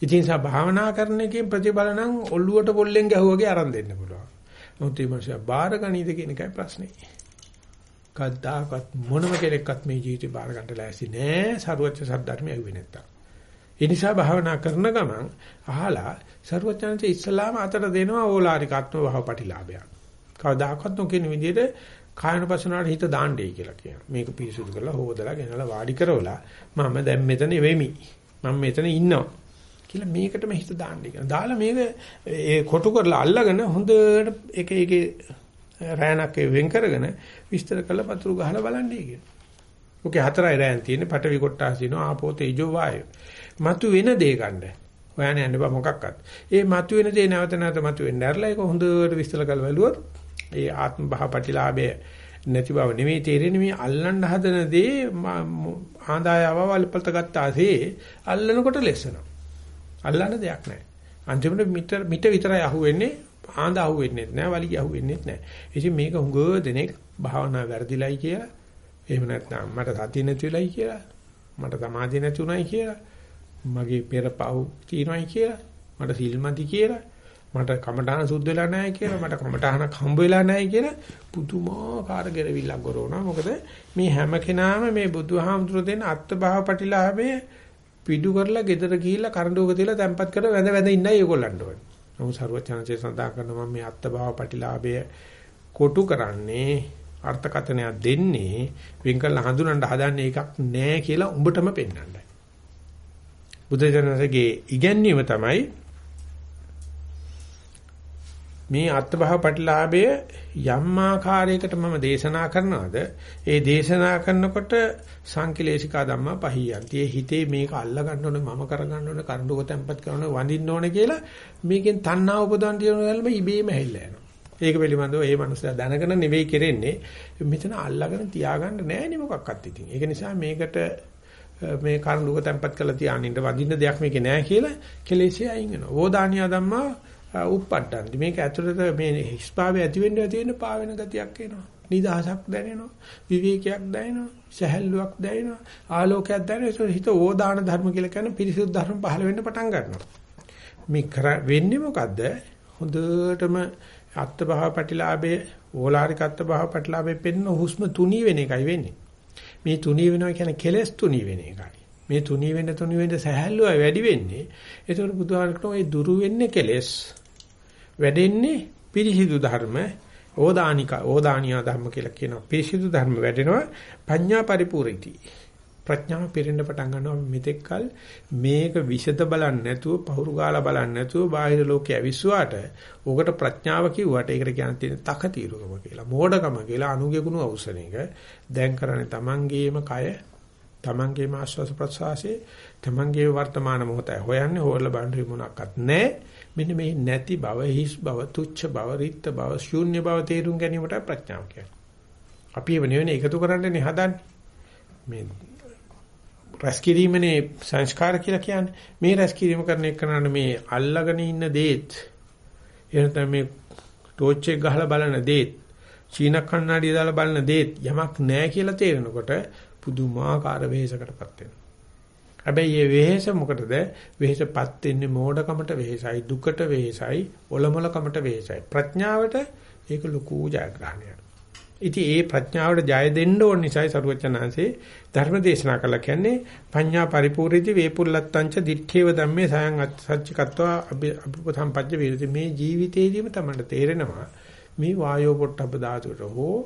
ඉතින් සා භාවනා කරන එකෙන් ප්‍රතිඵල නම් ඔල්ලුවට පොල්ලෙන් ගැහුවාගේ අරන් දෙන්න පුළුවන්. මොකද මේ මාසය බාර ගනීද කියන එකයි ප්‍රශ්නේ. කද්දාකත් මොනම කෙනෙක්වත් මේ ජීවිතේ බාර ගන්න ලෑස්ති නෑ. සරුවච්ච සද්ධර්මය ඇහුවේ නැත්තම්. ඒ නිසා භාවනා කරන ගමන් අහලා සරුවච්චන්සේ ඉස්ලාම අතට දෙනවා ඕලාරිකත්ව භවපටිලාභයක්. කවදාකවත් නොකියන විදිහට කායනපසනාවට හිත දාන්නයි කියලා කියනවා. මේක පිරිසුදු කරලා හොදලා ගෙනලා වාඩි කරවලා මම දැන් මෙතන වෙමි. මම මෙතන ඉන්නවා. කියලා මේකටම හිත දාන්නයි කියනවා. දාලා මේක ඒ කොටු කරලා අල්ලගෙන හොඳට එක එක රෑනක් වෙන් කරගෙන විස්තර කරලා පතුරු ගහලා බලන්නයි කියනවා. ඔකේ හතරයි රෑන් තියෙන්නේ පටවි කොට්ටාස් දිනවා ආපෝ තේජෝ වායෝ. මතු වෙන දේ ගන්න. හොයන්න යන්න බෑ මොකක්වත්. ඒ මතු වෙන දේ නැවත නැවත මතු වෙන්න ඇරලා ඒක හොඳට විස්තර කරලා බලුවොත් ඒ ආත්ම භාපටිලාභය නැති බව නෙමෙයි තේරෙන්නේ මේ අල්ලන්න හදන දේ ආදායව වල්පලට ගත්තාසේ අල්ලනකොට ලෙසනවා. අල්ලන්න දෙයක් නැහැ. අන්තිමට මිට මිට විතරයි අහුවෙන්නේ ආඳ අහුවෙන්නේ නැහැ වලිගය අහුවෙන්නේ නැහැ. ඉතින් මේක හුඟ දෙනෙක් භාවනා වැරදිලයි කියලා එහෙම නැත්නම් මට සතිය නැති වෙලයි කියලා මට සමාධිය නැති උනායි කියලා මගේ පෙර පව් තියෙනවායි කියලා මට සිල්මදි කියලා මට කමඨාන සුද්ධ වෙලා නැහැ කියලා මට කමඨානක් හම්බ වෙලා නැහැ කියලා පුදුමාකාර ගැරවිල්ලක් කරනවා මොකද මේ හැම කෙනාම මේ බුදුහාමුදුරු දෙන අත්භාව ප්‍රතිලාභයේ පිටු කරලා ගෙදර ගිහිල්ලා කරඬුවක තියලා තැම්පත් කර වැඳ වැඳ ඉන්නයි ඒගොල්ලන්ට ඕනේ. නමුත් සරුවචනන්සේ සඳහන් කරනවා මේ අත්භාව ප්‍රතිලාභය කොටු කරන්නේ අර්ථකථනයක් දෙන්නේ වෙන් කරලා හඳුනන්න හදන්නේ එකක් නෑ කියලා උඹටම පෙන්වන්නයි. බුදුජනකගේ ඉගැන්වීම තමයි මේ අත්භව ප්‍රතිලාභය යම් ආකාරයකට මම දේශනා කරනවාද ඒ දේශනා කරනකොට සංකිලේශිකා ධම්මා පහියන්ති. ඒ හිතේ මේක අල්ල ගන්න ඕනේ මම කර ගන්න ඕනේ කරඬුක තැම්පත් කරන වඳින්න ඕනේ කියලා මේකෙන් තණ්හා උපදවන්න තියෙන වෙලාවෙම ඉබේම හැල්ලා යනවා. ඒක පිළිබඳව ඒ මනුස්සයා දැනගෙන නෙවෙයි කරෙන්නේ. මෙතන අල්ලගෙන තියාගන්න නෑනේ මොකක්වත් ඉතින්. ඒක නිසා මේකට මේ කරඬුක තැම්පත් කරලා තියානින්න වඳින්න දෙයක් මේකේ නෑ කියලා කෙලෙසිය අයින් වෙනවා. ඕදානියා ධම්මා උප්පට්ටන්ති. මේක ඇතුළත මේ හිස්භාවය ඇති වෙන්න ඇති වෙන්න පාවෙන ගතියක් එනවා. නිදහසක් දැනෙනවා. විවේකයක් දැනෙනවා. සැහැල්ලුවක් දැනෙනවා. ආලෝකයක් දැනෙනවා. හිත ඕදාන ධර්ම කියලා කියන පිරිසුදු ධර්ම පහළ වෙන්න පටන් ගන්නවා. මේ වෙන්නේ මොකද්ද? හොඳටම අත්භව ප්‍රතිලාභයේ ඕලාරික අත්භව ප්‍රතිලාභයේ පෙන්න හුස්ම තුනී වෙන එකයි වෙන්නේ. මේ තුනී වෙනවා කියන්නේ කෙලස් තුනී වෙන එකයි. මේ තුනී වෙන්න තුනී වෙන්න සහැල්ලුව වැඩි වෙන්නේ. ඒතකොට බුදුහාම කියනවා ඒ දුරු වෙන්නේ කෙලස්. වැඩෙන්නේ පිරිසිදු ධර්ම ඕදානික ඕදානියා ධර්ම කියලා කියනවා. පිරිසිදු ධර්ම වැඩෙනවා පඤ්ඤා පරිපූර්ණිති. ප්‍රඥාව පිරෙන්න පටන් ගන්නවා මෙතෙක්කල් මේක විෂද බලන්නේ නැතුව පහුරු ගාලා බලන්නේ නැතුව බාහිර ලෝකයේ ඇවිස්සුවාට ඕකට ප්‍රඥාව කිව්වට ඒකට කියන්න තියෙන තකතිරුකම කියලා මෝඩකම කියලා අනුගේ ගුණ අවසන එක දැන් කරන්නේ Tamangeema කය Tamangeema ආශ්වාස ප්‍රශ්වාසයේ Tamange වර්තමාන මොහොතයි හොයන්නේ හොරලා බලන්න මොනක්වත් නැහැ මෙන්න මේ නැති බව, හිස් බව, තුච්ඡ බව, රිත්ත බව, ශූන්‍ය බව තේරුම් ගැනීමට ප්‍රඥාව කියන්නේ. අපි ඒව නෙවෙයි එකතු කරන්නනේ හදන්නේ. මේ රැස් කිරීමනේ සංස්කාර කියලා කියන්නේ. මේ රැස් කිරීම කරන එකනට මේ අල්ලගෙන ඉන්න දේත් එහෙනම් මේ ටෝච් එක ගහලා බලන දේත් චීන කන්නඩිය දාලා බලන දේත් යමක් නැහැ කියලා තේරෙනකොට පුදුමාකාර වෙහෙසකටපත් වෙනවා. හැබැයි මේ වෙහෙස මොකටද? වෙහෙසපත් වෙන්නේ මෝඩකමට වෙහෙසයි, දුකට වෙහෙසයි, ඔලොමලකමට වෙහෙසයි. ප්‍රඥාවට ඒක ලොකු ජයග්‍රහණයක්. ඉතින් ඒ ප්‍රඥාවට ජය දෙන්න ඕන නිසායි සරුවචනාංශේ ධර්ම දේශනා කළා කියන්නේ පඤ්ඤා පරිපූර්ණිති වේපුල්ලත්තංච දිත්තේව ධම්මේ සයන් සච්චිකත්වා අභිපසම්පජ්ජ වේරති මේ ජීවිතේදීම තමයි තේරෙනවා මේ වායෝ පොට්ටබ්බ ධාතුවට හෝ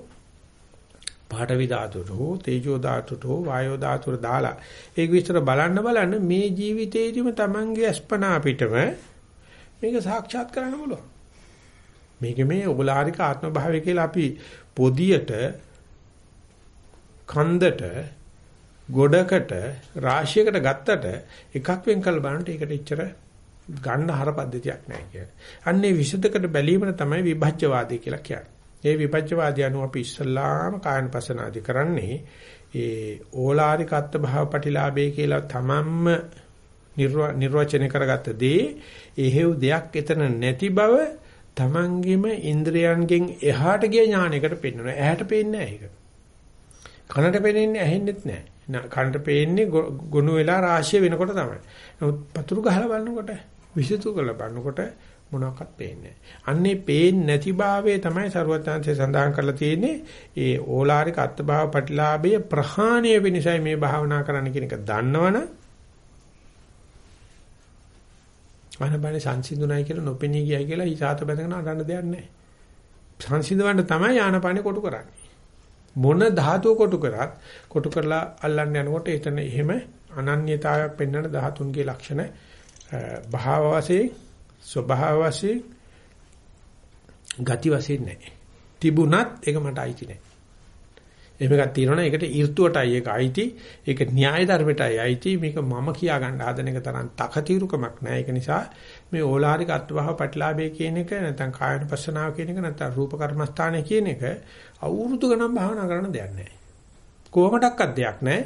පාඨවි ධාතුවට හෝ තේජෝ ධාතුවට හෝ වායෝ ධාතුවට දාලා ඒක විස්තර බලන්න බලන්න මේ ජීවිතේදීම Tamange අස්පනා පිටම මේක සාක්ෂාත් කරන්න පුළුවන් මේක මේ ඕලාරික ආත්ම භාවය කියලා අපි පොදියට කන්දට ගොඩකට රාශියකට ගත්තට එකක් වෙන් කළ බලනට ඒකට එච්චර ගන්න හර පද්ධතියක් නැහැ කියන්නේ. අන්නේ විසුද්ධකට බැලීමන තමයි විභජ්‍යවාදී කියලා කියන්නේ. ඒ විභජ්‍යවාදී අනුව අපි ඉස්සල්ලාම කායන පසනාදි කරන්නේ ඒ ඕලාරික අත්ත භාව ප්‍රතිලාභේ කියලා තමන්ම නිර්වචනය කරගත්ත දේ එහෙව් දෙයක් එතන නැති බව තමන්ගෙම ඉන්ද්‍රයන්ගෙන් එහාට ගිය ඥානයකට පෙන්වනවා. ඇහැට පේන්නේ නැහැ ඒක. කනට පේන්නේ ඇහෙන්නෙත් නැහැ. කනට පේන්නේ ගොනු වෙලා රාශිය වෙනකොට තමයි. නමුත් පතුරු ගහලා බලනකොට විසිතු කරලා බලනකොට මොනවාක්වත් පේන්නේ අන්නේ පේන්නේ නැති භාවයේ තමයි ਸਰුවත්තාන්සේ සඳහන් කරලා තියෙන්නේ ඒ ඕලාරික අත්භාව ප්‍රතිලාභය ප්‍රහාණය වෙනසයි මේ භාවනා කරන්න කියන එක දන්නවනම් අනබනේ සංසිඳුණයි කියලා නොපෙනී ගියයි කියලා ඊසාත බඳගෙන අඬන්න දෙයක් නැහැ. සංසිඳවන්න තමයි ආනපානේ කොටු කරන්නේ. මොන ධාතුව කොටු කරත් කොටු කරලා අල්ලන්න යනකොට එතන එහෙම අනන්‍යතාවයක් පෙන්වන ධාතුන්ගේ ලක්ෂණ භාව වශයෙන් ස්වභාව වශයෙන් ගති වශයෙන් නැහැ. තිබුණත් ඒක මට අයිති නැහැ. එහෙම එකක් තියෙනවනේ ඒකට ඍතුවටයි ඒක අයිති ඒක න්‍යාය ධර්මයටයි අයිති මේක මම කියා ගන්න හදන එක තරම් තකතිරුකමක් නෑ ඒක නිසා මේ ඕලාරික අත්වහ ප්‍රතිලාභය කියන එක නැත්නම් කායන පස්සනාව කියන එක නැත්නම් රූප කර්මස්ථානය කියන එක අවුරුදු ගණන් භාවනා කරන දෙයක් නෑ කොහොමඩක්වත් දෙයක් නෑ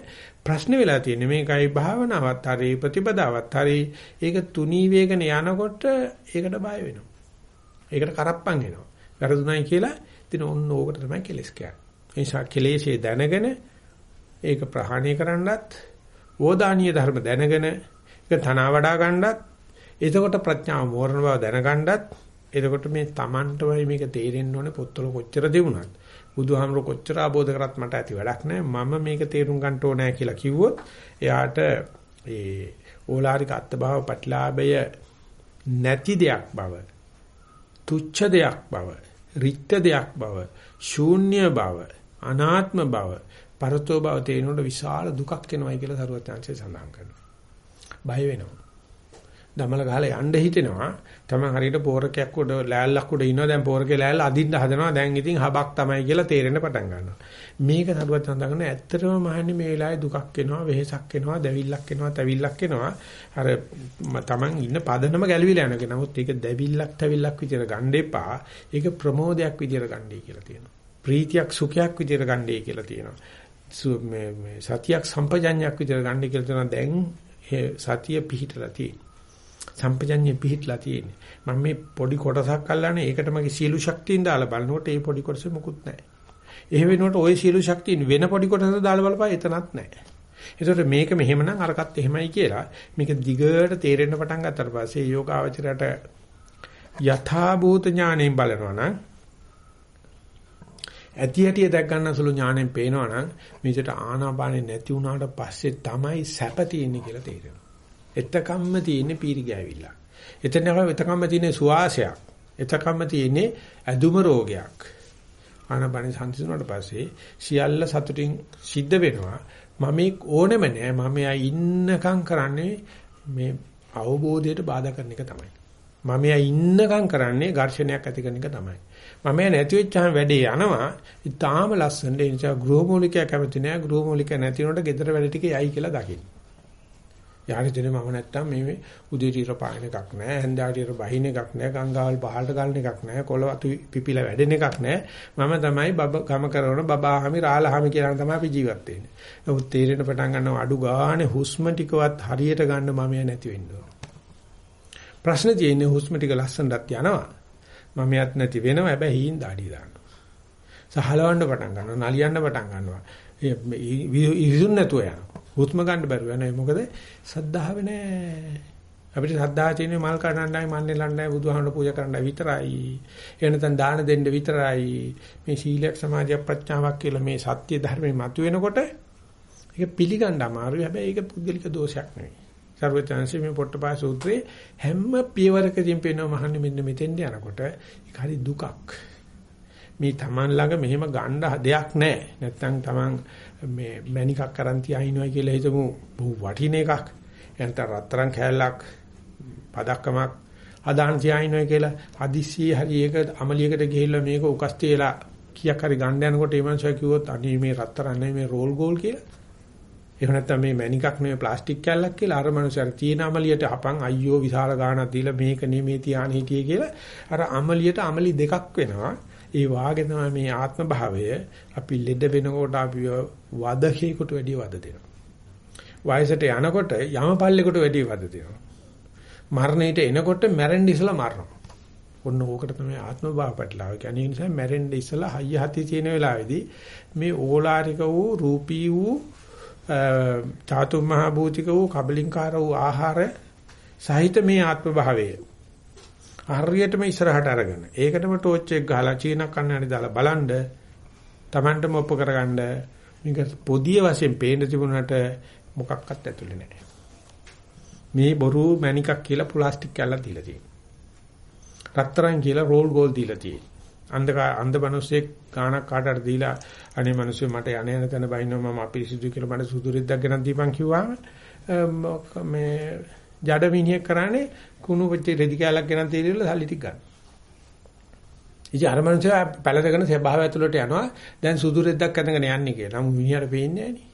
ප්‍රශ්න වෙලා තියෙන්නේ. මේකයි භාවනාවත් හරි ප්‍රතිපදාවත් හරි. ඒක තුනී වේගන යනකොට ඒකට බය වෙනවා. ඒකට කරප්පන් එනවා වැරදුණයි කියලා ඉතින් ඔන්න ඕකට තමයි කෙලස් කියන්නේ. නිසා කෙලෙසේ දැනගෙන ඒක ප්‍රහාණය කරන්නත් ඕදානීය ධර්ම දැනගෙන ඒක තනවා වඩා ගන්නත් එතකොට ප්‍රඥාව මෝරණ බව දැනගන්නත් එතකොට මේ Tamanටමයි මේක තේරෙන්න ඕනේ පොත්වල කොච්චර දෙවුණත් බුදුහාමර කොච්චර ආબોධ කරත් මට ඇති වැඩක් නැහැ මම මේක තේරුම් ගන්න ඕනේ කියලා කිව්වොත් එයාට ඒ ඕලාරික අත්භව පටලාභය නැති දෙයක් බව තුච්ඡ දෙයක් බව රිත්ත දෙයක් බව ශූන්‍ය බව අනාත්ම බව, පරතෝ බව තේනොට විශාල දුකක් එනවයි කියලා සරුවත්‍යංශය සඳහන් කරනවා. බය වෙනවා. දමල ගහලා යන්න හිතෙනවා. තමයි හරියට පෝරකයක් උඩ ලෑල්ලක් උඩ ඉන්නවා. දැන් පෝරකේ ලෑල්ල අදින්න හදනවා. දැන් ඉතින් හබක් තමයි කියලා තේරෙන්න පටන් ගන්නවා. මේක සරුවත් සඳහන් කරන ඇත්තටම මහන්නේ මේ වෙලාවේ දුකක් එනවා, වෙහෙසක් එනවා, දැවිල්ලක් එනවා, තැවිල්ලක් එනවා. අර තමන් ඉන්න පදනම ගැලවිලා යනවා. නමුත් ඒක දැවිල්ලක්, තැවිල්ලක් විදියට ගන්න එපා. ඒක ප්‍රමෝදයක් විදියට ගන්නයි කියලා තියෙනවා. ප්‍රීතියක් සුඛයක් විදිහට ගන්නයි කියලා තියෙනවා. මේ මේ සතියක් සම්පජඤ්ඤයක් විදිහට ගන්නයි කියලා තියෙනවා. දැන් සතිය පිහිටලා තියෙනවා. සම්පජඤ්ඤය පිහිටලා තියෙන්නේ. මම මේ පොඩි කොටසක් අල්ලන්නේ ඒකට මගේ සියලු ශක්තියින් දාලා බලනකොට ඒ පොඩි කොටසේ මුකුත් නැහැ. එහෙම වෙනකොට ওই සියලු ශක්තියින් වෙන පොඩි කොටසට දාලා බලපුවා එතනත් නැහැ. ඒතකොට මේක මෙහෙමනම් අරකට එහෙමයි කියලා මේක දිගට තේරෙන්න පටන් ගත්තට පස්සේ යෝගාවචරයට යථා භූත ඥාණයෙන් බලනවා නම් ඇති හැටි දැක් ගන්න සුළු ඥාණයෙන් පේනවා නම් මේකට ආනාපානෙ නැති වුණාට පස්සේ තමයි සැප තියෙන්නේ කියලා තේරෙනවා. එතකම්ම තියෙන්නේ පීරි ගෑවිලා. එතන එතකම්ම තියෙන්නේ සුවාසයක්. එතකම්ම තියෙන්නේ ඇදුම රෝගයක්. ආනාපානෙ සංසිඳුණාට පස්සේ සියල්ල සතුටින් සිද්ධ වෙනවා. මම ඕනෙම නෑ මම ඉන්නකම් කරන්නේ මේ අවබෝධයට බාධා කරන එක තමයි. මම ඉන්නකම් කරන්නේ ඝර්ෂණයක් ඇති කරන එක තමයි. මම නැති වෙච්චාම වැඩේ යනවා. ඉතාලම ලස්සනට ඒ නිසා ගෘහමූලිකයා කැමති නෑ. ගෘහමූලික නැති වුණොට ගෙදර වැඩ ටික යයි කියලා දකින්න. යාරි දෙන්නේ මම නැත්තම් මේ උදේට ඉර පායන එකක් නැහැ, හැන්දෑවට ඉර බහින එකක් නැහැ, ගංගාවල් පහළට ගලන එකක් නැහැ, කොළ වතු පිපිලා වැඩෙන එකක් නැහැ. මම තමයි බබ ගම කරන බබාහමි රාලහමි කියලා තමයි අපි ජීවත් වෙන්නේ. නමුත් තේරෙන පටන් ගන්නවා අඩු ගානේ හුස්ම ටිකවත් හරියට ගන්න මම නැති වෙන්න ඕන. ප්‍රශ්න තියෙන්නේ හුස්ම ටික ලස්සනට යනවා. මමයක් නැති වෙනවා හැබැයි හීන් දාඩිය දානවා. සහලවන්න පටන් ගන්නවා, නලියන්න පටන් ගන්නවා. ඉරිසුන් නැතුව යනවා. හුස්ම ගන්න බැරුව යනවා. මොකද සද්ධාව නැහැ. අපිට සද්ධා තියෙන්නේ මල් කඩන්නයි මන්නේ ලණ්ඩයි බුදුහාමුදුරු පූජා කරන්නයි විතරයි. එහෙ නැත්නම් දාන දෙන්න විතරයි. මේ සීලයක් සමාධියක් ප්‍රඥාවක් කියලා මේ සත්‍ය ධර්මයේ මතුවෙනකොට ඒක පිළිගන්න අමාරුයි. හැබැයි ඒක පුද්ගලික දෝෂයක් නෙවෙයි. සර්වචන්සේ මේ පොට්ටපා සූත්‍රයේ හැම පියවරකදීම පේනවා මහන්නේ මෙන්න මෙතෙන්ට යනකොට ඒක හරි දුකක්. මේ Taman ළඟ මෙහෙම ගන්න දෙයක් නැහැ. නැත්නම් Taman මේ මැනිකක් කරන් තියාිනවා කියලා හිතමු බොහො වටින එකක්. එතන රත්තරන් කෑල්ලක් පදක්කමක් අදාන් තියාිනවා කියලා හදිස්සියේ හරි ඒක අමලියකට ගිහිල්ලා මේක උකස් තියලා කීයක් හරි ගන්න යනකොට ඒ මනුස්සයා කිව්වොත් අනේ මේ රත්තරන් නෙමෙයි මේ රෝල් ගෝල් කියලා. එහෙම නැත්නම් මේ මැනිකක් නෙමෙයි ප්ලාස්ටික් කෑල්ලක් කියලා අර මනුස්සයාට තියෙන අමලියට හපන් අයියෝ විශාල ගාණක් දීලා මේක නෙමෙයි තියාන හිටියේ කියලා අර අමලියට අමලි දෙකක් වෙනවා. ඒ වාගේ තමයි මේ ආත්ම භාවය අපි ලෙඩ වෙනකොට අපි වදකේකට වැඩිය වද දෙනවා. වයසට යනකොට යමපල්ලෙකට වැඩිය වද දෙනවා. මරණයට එනකොට මැරෙන්න ඉස්සලා මරනවා. ඔන්න ඕකට තමයි ආත්ම භාව පැටලාව. කියන්නේ නිසා මැරෙන්න ඉස්සලා හයිය හති තියෙන වෙලාවේදී මේ ඕලාරික වූ රූපී වූ චාතු මහ භූතික වූ කබලින්කාර වූ ආහාර සහිත මේ ආත්ම භාවය හරියටම ඉස්සරහට අරගෙන. ඒකටම ටෝච් එක ගහලා චීන කන්නඩි දාලා බලන්න Tamanටම ඔප්පු කරගන්න මේක පොදිය වශයෙන් පේන්න තිබුණාට මොකක්වත් ඇතුලේ නැහැ. මේ බොරු මැණිකක් කියලා ප්ලාස්ටික් කැල්ලක් දීලා තියෙනවා. රත්තරන් කියලා රෝල් ගෝල් දීලා තියෙනවා. අන්ධ අන්ධ මිනිස්සෙක් ගාණක් කාටට දීලා අනේ මිනිස්සු මට යන්නේ යන තැන බයින්නවා මම අපිරිසිදු කියලා මට සුදු රෙද්දක් ගෙනත් දීපන් කිව්වම මේ ජඩ මිනිහෙක් කරන්නේ කුණු වෙච්ච රෙදි කැලක් ගෙනත් දීලා සල්ලි ටික ගන්න. ඉතින් අර මිනිස්සයා පැලදගෙන ස්වභාවය ඇතුළට යනවා දැන් සුදු රෙද්දක් අඳගෙන යන්නේ කියලා. නම් මිනිහට පේන්නේ නැහැ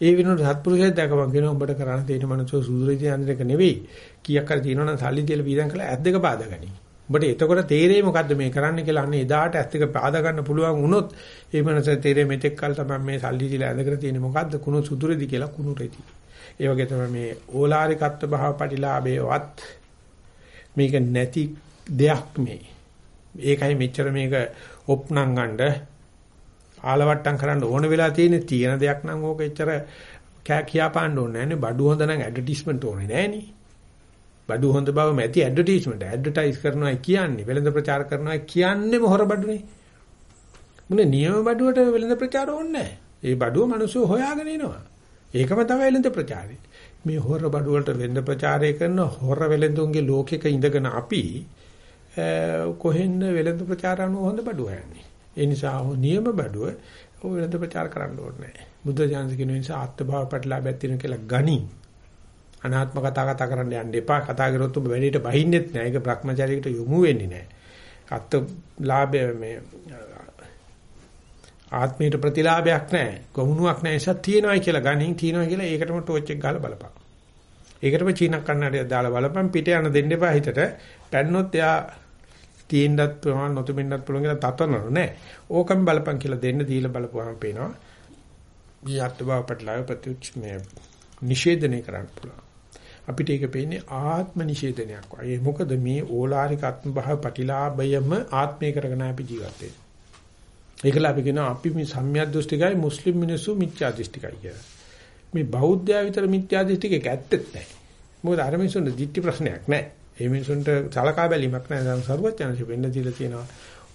ඒ විනෝද සත්පුරුෂයෙක් දැකපන් කියනවා උඹට කරන්න තියෙන මනුස්සෝ සුදු රෙදි අඳින එක නෙවෙයි. කීයක් කර තියෙනවනම් සල්ලි දීලා වීදම් කළා ඇස් දෙක පාදගනි. උඹට එතකොට තේරෙයි මොකද්ද මේ කරන්න කියලා අන්න එදාට ඇස් දෙක පාද ගන්න පුළුවන් වුණොත් ඒ මනස තේරෙයි මෙතෙක් කල තමයි මේ සල්ලි දීලා ඇඳගෙන තියෙන්නේ මොකද්ද කුණු සුදුරෙදි කියලා කුණු රෙදි. ඒ වගේ තමයි මේ ඕලාරිකත්ව භාව පටිලාභේවත් මේක නැති දෙයක් මේ. ඒකයි මෙච්චර මේක ඔප්නම් ගන්න ආලවට්ටම් කරන්න ඕන වෙලා තියෙන තියෙන දෙයක් නම් ඕක එච්චර කෑ කියා පාන්න ඕනේ නැහැ නේ බඩු හොඳ නම් ඇඩ්වර්ටයිස්මන්ට් ඕනේ නැහැ නේ. බඩු හොඳ බව මැති ඇඩ්වර්ටයිස්මන්ට් ඇඩ්වර්ටයිස් කරනවා කියන්නේ වෙළඳ ප්‍රචාර කරනවා කියන්නේම හොර බඩුනේ. මුනේ නියම බඩුවට වෙළඳ ප්‍රචාර ඕනේ නැහැ. ඒ බඩුව මිනිස්සු හොයාගෙන එනවා. ඒකම තමයි වෙළඳ ප්‍රචාරය. මේ හොර බඩු වලට වෙළඳ ප්‍රචාරය කරන හොර වෙළඳුන්ගේ ලෝකෙක ඉඳගෙන අපි කොහෙන්ද වෙළඳ ප්‍රචාර අනුව හොඳ බඩුව යන්නේ. ඒ නිසා නියම බඩුව ඔය වෙළඳ ප්‍රචාර කරන්න ඕනේ නැහැ. බුද්ධ ඥානස කියන නිසා ආත්මභාව පැටලාබැත් තියෙන කියලා ගනි. අනාත්ම කතා කතා කරන්න යන්න එපා. කතා කරොත් ඔබ වැඩේට බහින්නෙත් නෑ. ඒක Brahmacharyaකට යොමු වෙන්නේ නෑ. අත්ත ලාභය මේ ආත්මීයට ප්‍රතිලාභයක් නෑ. කොමුණුවක් නෑ. ඒසත් තියෙනවයි කියලා ගනින් තියෙනවා කියලා ඒකටම ටෝච් එක ගහලා බලපන්. ඒකටම චීනක් කන්නඩියක් දාලා බලපන් පිට යන දෙන්න එපා හිතට. පැන්නොත් එයා තියෙන්නත් පුළුවන් නොතෙමින්නත් පුළුවන් කියලා තතනර නෑ. ඕකම බලපන් කියලා දෙන්න දීලා බලපුවාම පේනවා. මේ අත්බව පැටලාව ප්‍රතිඋච් මේ නිෂේධනය කරන්න පුළුවන්. අපිට ඒක පේන්නේ ආත්ම නිෂේධනයක් වගේ. මොකද මේ ඕලාරික ආත්ම භාව ප්‍රතිලාභයම ආත්මය කරගෙන අපි ජීවත් වෙන්නේ. ඒකල අපි කියනවා අපි මේ සම්‍යක් දෘෂ්ටිකයි මුස්ලිම් මිනිස්සු මිත්‍යා දෘෂ්ටිකයි කියලා. මේ බෞද්ධයා විතර මිත්‍යා දෘෂ්ටිකේ ඇත්තෙත් නැහැ. මොකද අර මිනිස්සුන්ට දිට්ටි ප්‍රශ්නයක් නැහැ. ඒ මිනිස්සුන්ට සලකා බැලීමක් නැහැ. දැන් සරුවචනසි වෙන්න දීලා තියෙනවා.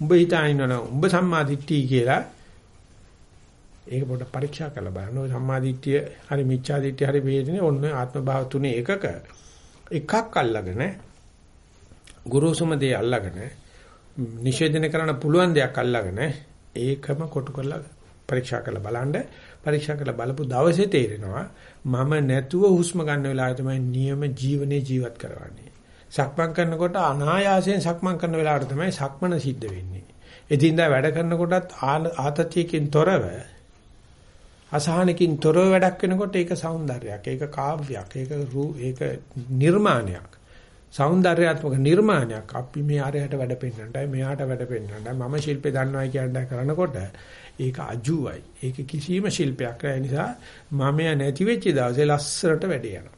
උඹ හිතානිනවනම් උඹ සම්මා දිට්ඨි කියලා ඒක පොඩ්ඩක් පරීක්ෂා කරලා බලන්න. ඔය සම්මාදිට්ඨිය හරි මිච්ඡාදිට්ඨිය හරි වේදනේ ඔන්න ආත්ම භාව තුනේ එකක එකක් අල්ලගෙන ගුරුසුම දේ අල්ලගෙන නිෂේධනය කරන්න පුළුවන් දෙයක් අල්ලගෙන ඒකම කොටු කරලා පරීක්ෂා කරලා බලන්න පරීක්ෂා කරලා බලපු දවසේ තේරෙනවා මම නැතුව හුස්ම ගන්න වෙලාවේ තමයි නියම ජීවනේ ජීවත් කරවන්නේ. සක්මන් කරනකොට අනායාසයෙන් සක්මන් කරන වෙලාවට තමයි සක්මන සිද්ධ වෙන්නේ. එදින්දා වැඩ කරනකොටත් ආතතියකින් තොරව අසහනකින් තොරව වැඩක් වෙනකොට ඒක సౌందර්යයක්. ඒක කාව්‍යයක්. ඒක ඒක නිර්මාණයක්. సౌందర్యాత్මක නිර්මාණයක් අපි මේ ආරයට වැඩ පෙන්නන්නටයි මෙයාට වැඩ පෙන්නන්නටයි මම ශිල්පේ දන්නවා කියන්නේ කරනකොට ඒක අජුවයි. ඒක කිසිම ශිල්පයක් නැහැ. නිසා මම නැති වෙච්ච දවසේ ලස්සරට වැඩ යනවා.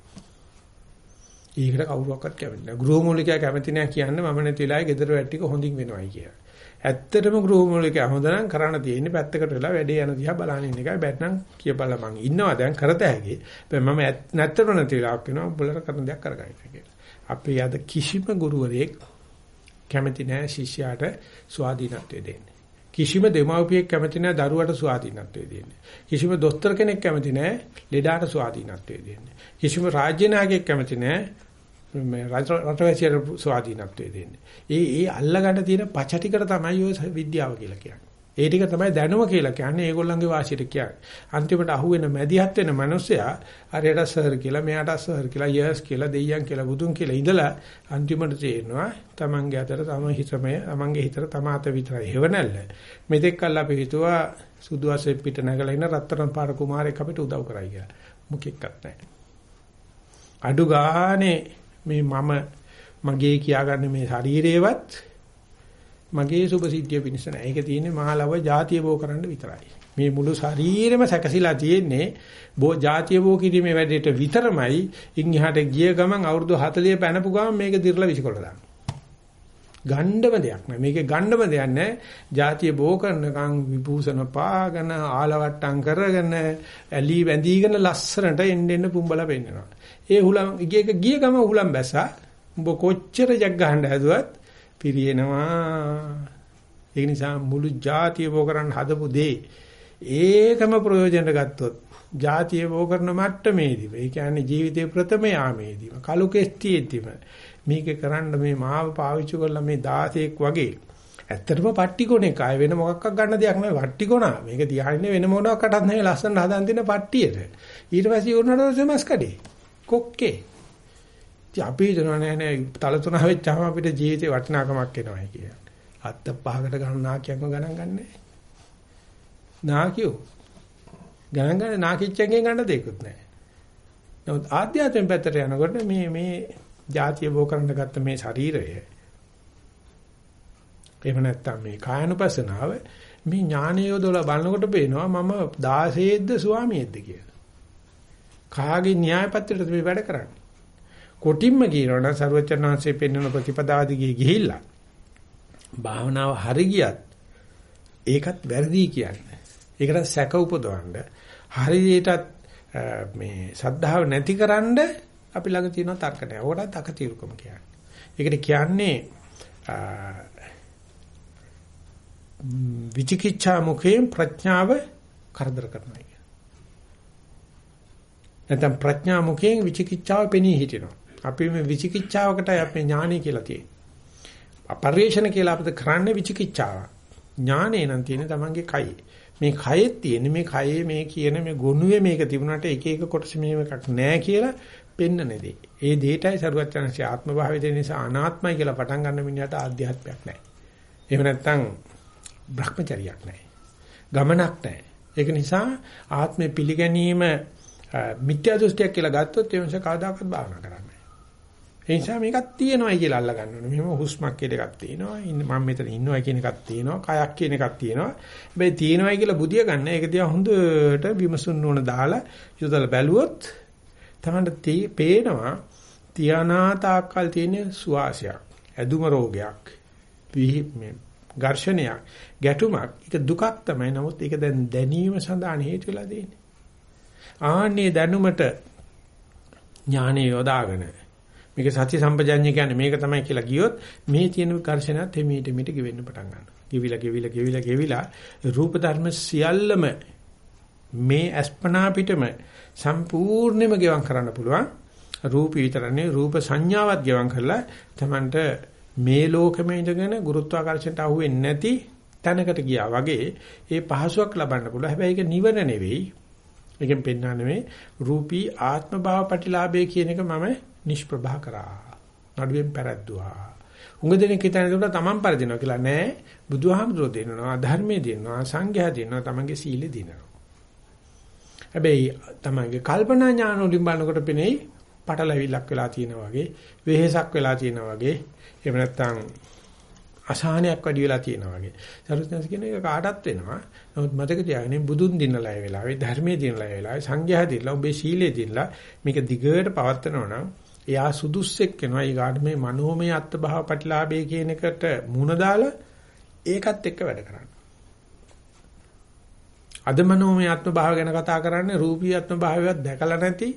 ඒකට කවුරක්වත් කැමති නැහැ. ගෘහමූලිකයා කැමති නැහැ කියන්නේ මම නැති වෙලාවේ ගෙදර වැඩ ටික හොඳින් වෙනවයි කියලා. ඇත්තටම ගෘහමූලිකයා හොඳ නම් කරන්න තියෙන්නේ පැත්තකට වෙලා වැඩේ යන දිහා බලන ඉන්න එකයි. බැත්නම් කියපල්ලා මං ඉන්නවා. දැන් කරත හැකි. මම නැත්තර නැති වෙලාවක් වෙනවා. උඹලට කරන දෙයක් කරගන්න කියලා. අපේ අද කිසිම ගුරුවරයෙක් කැමති නැහැ ශිෂ්‍යයාට ස්වාධීනත්වය දෙන්නේ. කිසිම දෙමව්පියෙක් කැමති නැහැ දරුවට ස්වාධීනත්වය දෙන්නේ. කිසිම දොස්තර කෙනෙක් කැමති නැහැ ලෙඩාට ස්වාධීනත්වය දෙන්නේ. කිසිම රාජ්‍ය නායකයෙක් කැමති නැහැ මේ රටවැසියට ස්වාධීනත්වය දෙන්නේ. ඒ ඒ අල්ලගන්න තියෙන පච ටිකට තමයි ඔය විද්‍යාව කියලා කියන්නේ. ඒ ටික තමයි දැනුම කියලා කියන්නේ ඒගොල්ලන්ගේ වාසියට කියන්නේ. අන්තිමට අහුවෙන මැදිහත් වෙන මිනිස්සයා අරයට සර් කියලා මෙයාට සර් කියලා යස් කියලා දෙයියන් කියලා බුදුන් කියලා ඉඳලා අන්තිමට තේරෙනවා තමන්ගේ අතට තම හිතමය තමන්ගේ හිතට තම අත විතරයි හේවණල්ල. මෙතෙක් කල් අපි හිතුවා සුදු අසෙ පිට නැගලා ඉන්න රත්තරන් පාර කුමාරයෙක් අපිට උදව් කරයි කියලා. මොකෙක්වත් නැහැ. අඩු ගානේ මේ මම මගේ කියාගන්න මේ ශරීරේවත් මගේ සුභ සිද්ධිය පිණිස නෑ. ඒක තියෙන්නේ මහා ලව ಜಾතිය බෝ කරන්න විතරයි. මේ මුළු ශරීරෙම සැකසීලා තියෙන්නේ බෝ ಜಾතිය බෝ කිරීමේ වැඩේට විතරමයි. ඉන් එහාට ගිය ගමන් අවුරුදු 40 පැනපු ගමන් මේක දිර්ලා විසිකොල දාන්න. ගණ්ඩම දෙයක් නෑ. මේකේ ගණ්ඩම දෙයක් නෑ. ಜಾතිය බෝ කරනකම් විභූෂණ පාගන ආලවට්ටම් කරගෙන ඇලි වැඳීගෙන ලස්සනට එන්න එන්න පුඹලා පෙන්නනවා. ඒ හුලම් ගියක ගිය ගම හුලම් බැසා. උඹ කොච්චර ජග් ගහන්න හැදුවත් පිරියනවා ඒ නිසා මුළු ජාතිය බෝ කරන්න හදපු දේ ඒකම ප්‍රයෝජනට ගත්තොත් ජාතිය බෝ කරන මට්ටමේදීම ඒ කියන්නේ ජීවිතේ ප්‍රථම යාමේදීම කලු කෙස්ටිෙද්දීම මේක කරන්න මේ මාව පාවිච්චි කරලා මේ 16ක් වගේ ඇත්තටම පට්ටිකොනේ කාය වෙන මොකක්වත් ගන්න දෙයක් නෑ. පට්ටිකොනා. මේක තියාගෙන වෙන මොනවාකටත් නෙවෙයි ලස්සන හදන් දෙන පට්ටියට. ඊට පස්සේ උන්නට සමස් කඩේ. කොක්කේ. ඉතින් අපි හිතනවා නෑ නෑ තල තුන වෙච්චාම අපිට ජීවිතේ වටිනාකමක් එනවායි කියලා. අත්ත පහකට ගන්න නාකියක්ම ගණන් ගන්නෑ. නාකියෝ ගණන් ගන්න නාකිච්චෙන්ගෙන් ගන්න දෙයක්වත් නෑ. නමුත් ආධ්‍යාත්මික පැත්තට යනකොට මේ මේ ಜಾතිය බෝ කරන්න ගත්ත මේ ශරීරය එහෙම නැත්නම් මේ කායනුපසනාව මේ ඥානය යොදලා බලනකොට පේනවා මම 16ද්ද ස්වාමියෙක්ද කියලා. කාගේ න්‍යාය පත්‍රයටද මේ වැඩ කරන්නේ? කොටින්ම කියනවා නම් ਸਰවචනාංශයේ පෙන්වන ප්‍රතිපදාදිගේ ගිහිල්ලා භාවනාව හරි ගියත් ඒකත් වැරදි කියන්නේ. ඒකට සැක උපදවන්න හරියටත් මේ සද්ධාව නැතිකරන්න අපි ළඟ තියෙන තර්ක නැහැ. ඕකට අකතිරුකම කියන්නේ. ඒකට කියන්නේ විචිකිච්ඡා මුඛයෙන් ප්‍රඥාව කරදර කරනවා. නැත්නම් ප්‍රඥා මුඛයෙන් විචිකිච්ඡාව පෙනී හිටිනවා. අපි මේ විචිකිච්ඡාවකටයි අපි ඥානෙ කියලා තියෙන්නේ. අපරිේශන කියලා අපිට කරන්නේ විචිකිච්ඡාව. ඥානෙ නම් තියෙන්නේ Tamange කයි. මේ කයෙත් තියෙන්නේ මේ කයේ මේ කියන මේ ගොනුවේ මේක තිබුණාට එක එක කොටස මෙහෙම එකක් නැහැ කියලා පෙන්නන දේ. ඒ දෙයටයි සරුවත් යනසේ ආත්ම භාවය දෙන නිසා අනාත්මයි කියලා පටන් ගන්න මිනිහට ආධ්‍යාත්මයක් නැහැ. එහෙම නැත්නම් භ්‍රමචරියක් නැහැ. ගමනක් නැහැ. ඒක නිසා ආත්මය පිළිගැනීම මිත්‍යා දෘෂ්ටියක් කියලා ගත්තොත් ඒ නිසා කවදාකවත් භාවනා කරන්නේ නැහැ. ඒ නිසා මේකක් තියෙනවායි කියලා අල්ල ගන්න ඕනේ. මෙහෙම හුස්මක් කියලා එකක් තියෙනවා. මම මෙතන ඉන්නවා කියන එකක් තියෙනවා. කයක් කියන එකක් තියෙනවා. හැබැයි තියෙනවායි කියලා බුදිය ගන්න. ඒක දිහා හොඳට විමසුන් නොන දාලා යොදලා බැලුවොත් තමයි පේනවා තියානා තාක්කල් තියෙන සුවාසයක්. ඇදුම රෝගයක්. මේ ඝර්ෂණයක්, ගැටුමක්. ඒක දුකක් තමයි. නමුත් ඒක දැන් දැනීම සඳහා හේතු වෙලා තියෙන්නේ. ආන්නේ දැනුමට ඥානෙ යොදාගෙන මේක සත්‍ය සම්පජඤ්ඤය කියන්නේ මේක තමයි කියලා ගියොත් මේ තියෙන කර්ෂණත් හිමීට මිට ගෙවෙන්න පටන් ගන්නවා. කිවිලා කිවිලා කිවිලා කිවිලා රූප ධර්ම සියල්ලම මේ අස්පනා පිටම සම්පූර්ණයෙන්ම ගෙවම් කරන්න පුළුවන්. රූපී විතරනේ රූප සංඥාවත් ගෙවම් කරලා Tamanට මේ ලෝකෙම ඉඳගෙන ගුරුත්වාකර්ෂණයට අහු වෙන්නේ නැති තැනකට ගියා වගේ ඒ පහසුවක් ලබන්න පුළුවන්. හැබැයි ඒක නිවන නෙවෙයි. ඒකෙන් පෙන්වන්නේ මේ රූපී ආත්ම භාව ප්‍රතිලාභය කියන එක මම නිෂ්ප්‍රභා කරා. නඩුවෙන් පැරද්දුවා. උඟ දෙනෙක් හිතන දේ තමන් පරදිනවා කියලා නෑ. බුදුහාමුදුරෝ දෙනවා, ධර්මයේ දෙනවා, සංඝයා දෙනවා, තමන්ගේ සීලෙ දෙනවා. හැබැයි තමයිගේ කල්පනා ඥාන වලින් බලනකොට පෙනෙයි පටලැවිල්ලක් වෙලා තියෙනවා වගේ, වෙහෙසක් වෙලා තියෙනවා වගේ, එහෙම නැත්නම් අසහනයක් වැඩි වෙලා තියෙනවා වගේ. සරුවචනස් කියන එක කාටත් වෙනවා. නමුත් මතක තියාගන්න බුදුන් දිනලා ඒ වෙලාවේ, ධර්මයේ දිනලා ඒ වෙලාවේ, සංඝයා දිනලා, ඔබේ සීලයේ දිනලා මේක දිගට පවත්වනවා නම් එයා සුදුස්සෙක් වෙනවා. ඊගාට මේ මනෝමය අත්භාව ප්‍රතිලාභය කියන එකට මුණ දාලා ඒකත් එක්ක වැඩ කරන්න. අද මනෝමය ආත්ම භාව ගැන කතා කරන්නේ රූපී ආත්ම භාවයවත් දැකලා නැති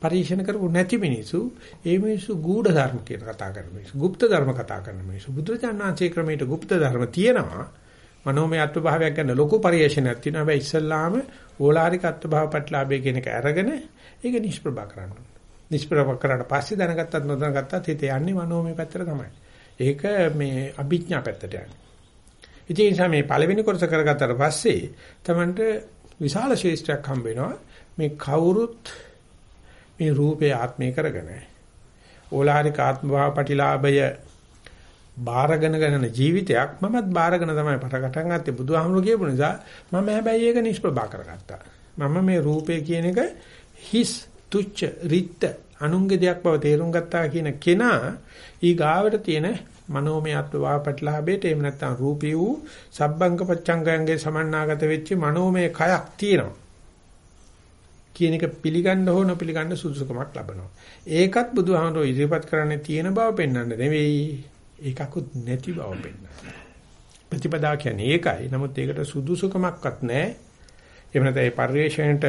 පරීක්ෂණ කරපු නැති මිනිස්සු ඒ මිනිස්සු ගූඪ ධර්ම කියන කතා කරන මිනිස්සු গুপ্ত ධර්ම කතා කරන මිනිස්සු බුදුරජාණන්සේ ක්‍රමයට গুপ্ত ධර්ම තියෙනවා මනෝමය ආත්ම භාවයක් ගැන ලොකු පරිශ්‍රණයක් තියෙනවා හැබැයි ඉස්සල්ලාම ඕලාරික ආත්ම භාව පැටලාභය කියන එක අරගෙන ඒක නිෂ්ප්‍රභා කරන්න නිෂ්ප්‍රභා කරාට පස්සේ දැනගත්තත් නොදැනගත්තත් හිත යන්නේ මනෝමය පැත්තට තමයි ඒක මේ අභිඥා පැත්තට යන්නේ ඉතින් ඒ නිසා මේ පළවෙනි කොටස කරගත්තට පස්සේ තමන්ට විශාල ශේෂ්ත්‍රයක් හම්බ වෙනවා. මේ කවුරුත් මේ රූපේ ආත්මය කරගෙන ඕලාරික ආත්ම භාව ප්‍රතිලාභය බාරගෙන ගන්න ජීවිතයක් මමත් බාරගෙන තමයි පටන් ගත්තේ බුදුහාමුදුරු කියපු නිසා මම හැබැයි ඒක නිෂ්ප්‍රභා කරගත්තා. මම මේ රූපේ කියන එක හිස් තුච්ච රිත්ත අනුන්ගේ දෙයක් බව තේරුම් ගත්තා කියන කෙනා ඊ ගාවට තියෙන මනෝමය අත්වාව පැටලාභයට එහෙම නැත්නම් රූපී වූ සබ්බංග පච්චංගයන්ගේ සමන්නාගත වෙච්ච මනෝමය කයක් තියෙනවා කියන එක පිළිගන්න හෝ නොපිළිගන්න සුදුසුකමක් ලබනවා. ඒකත් බුදුහාමරෝ ඉදිරිපත් කරන්නේ තියෙන බව පෙන්වන්න නෙවෙයි. ඒකකුත් නැති බව පෙන්වන්න. ප්‍රතිපදා කියන්නේ ඒකයි. නමුත් ඒකට සුදුසුකමක්වත් නැහැ. එහෙම නැත්නම් ඒ පරිශ්‍රණයට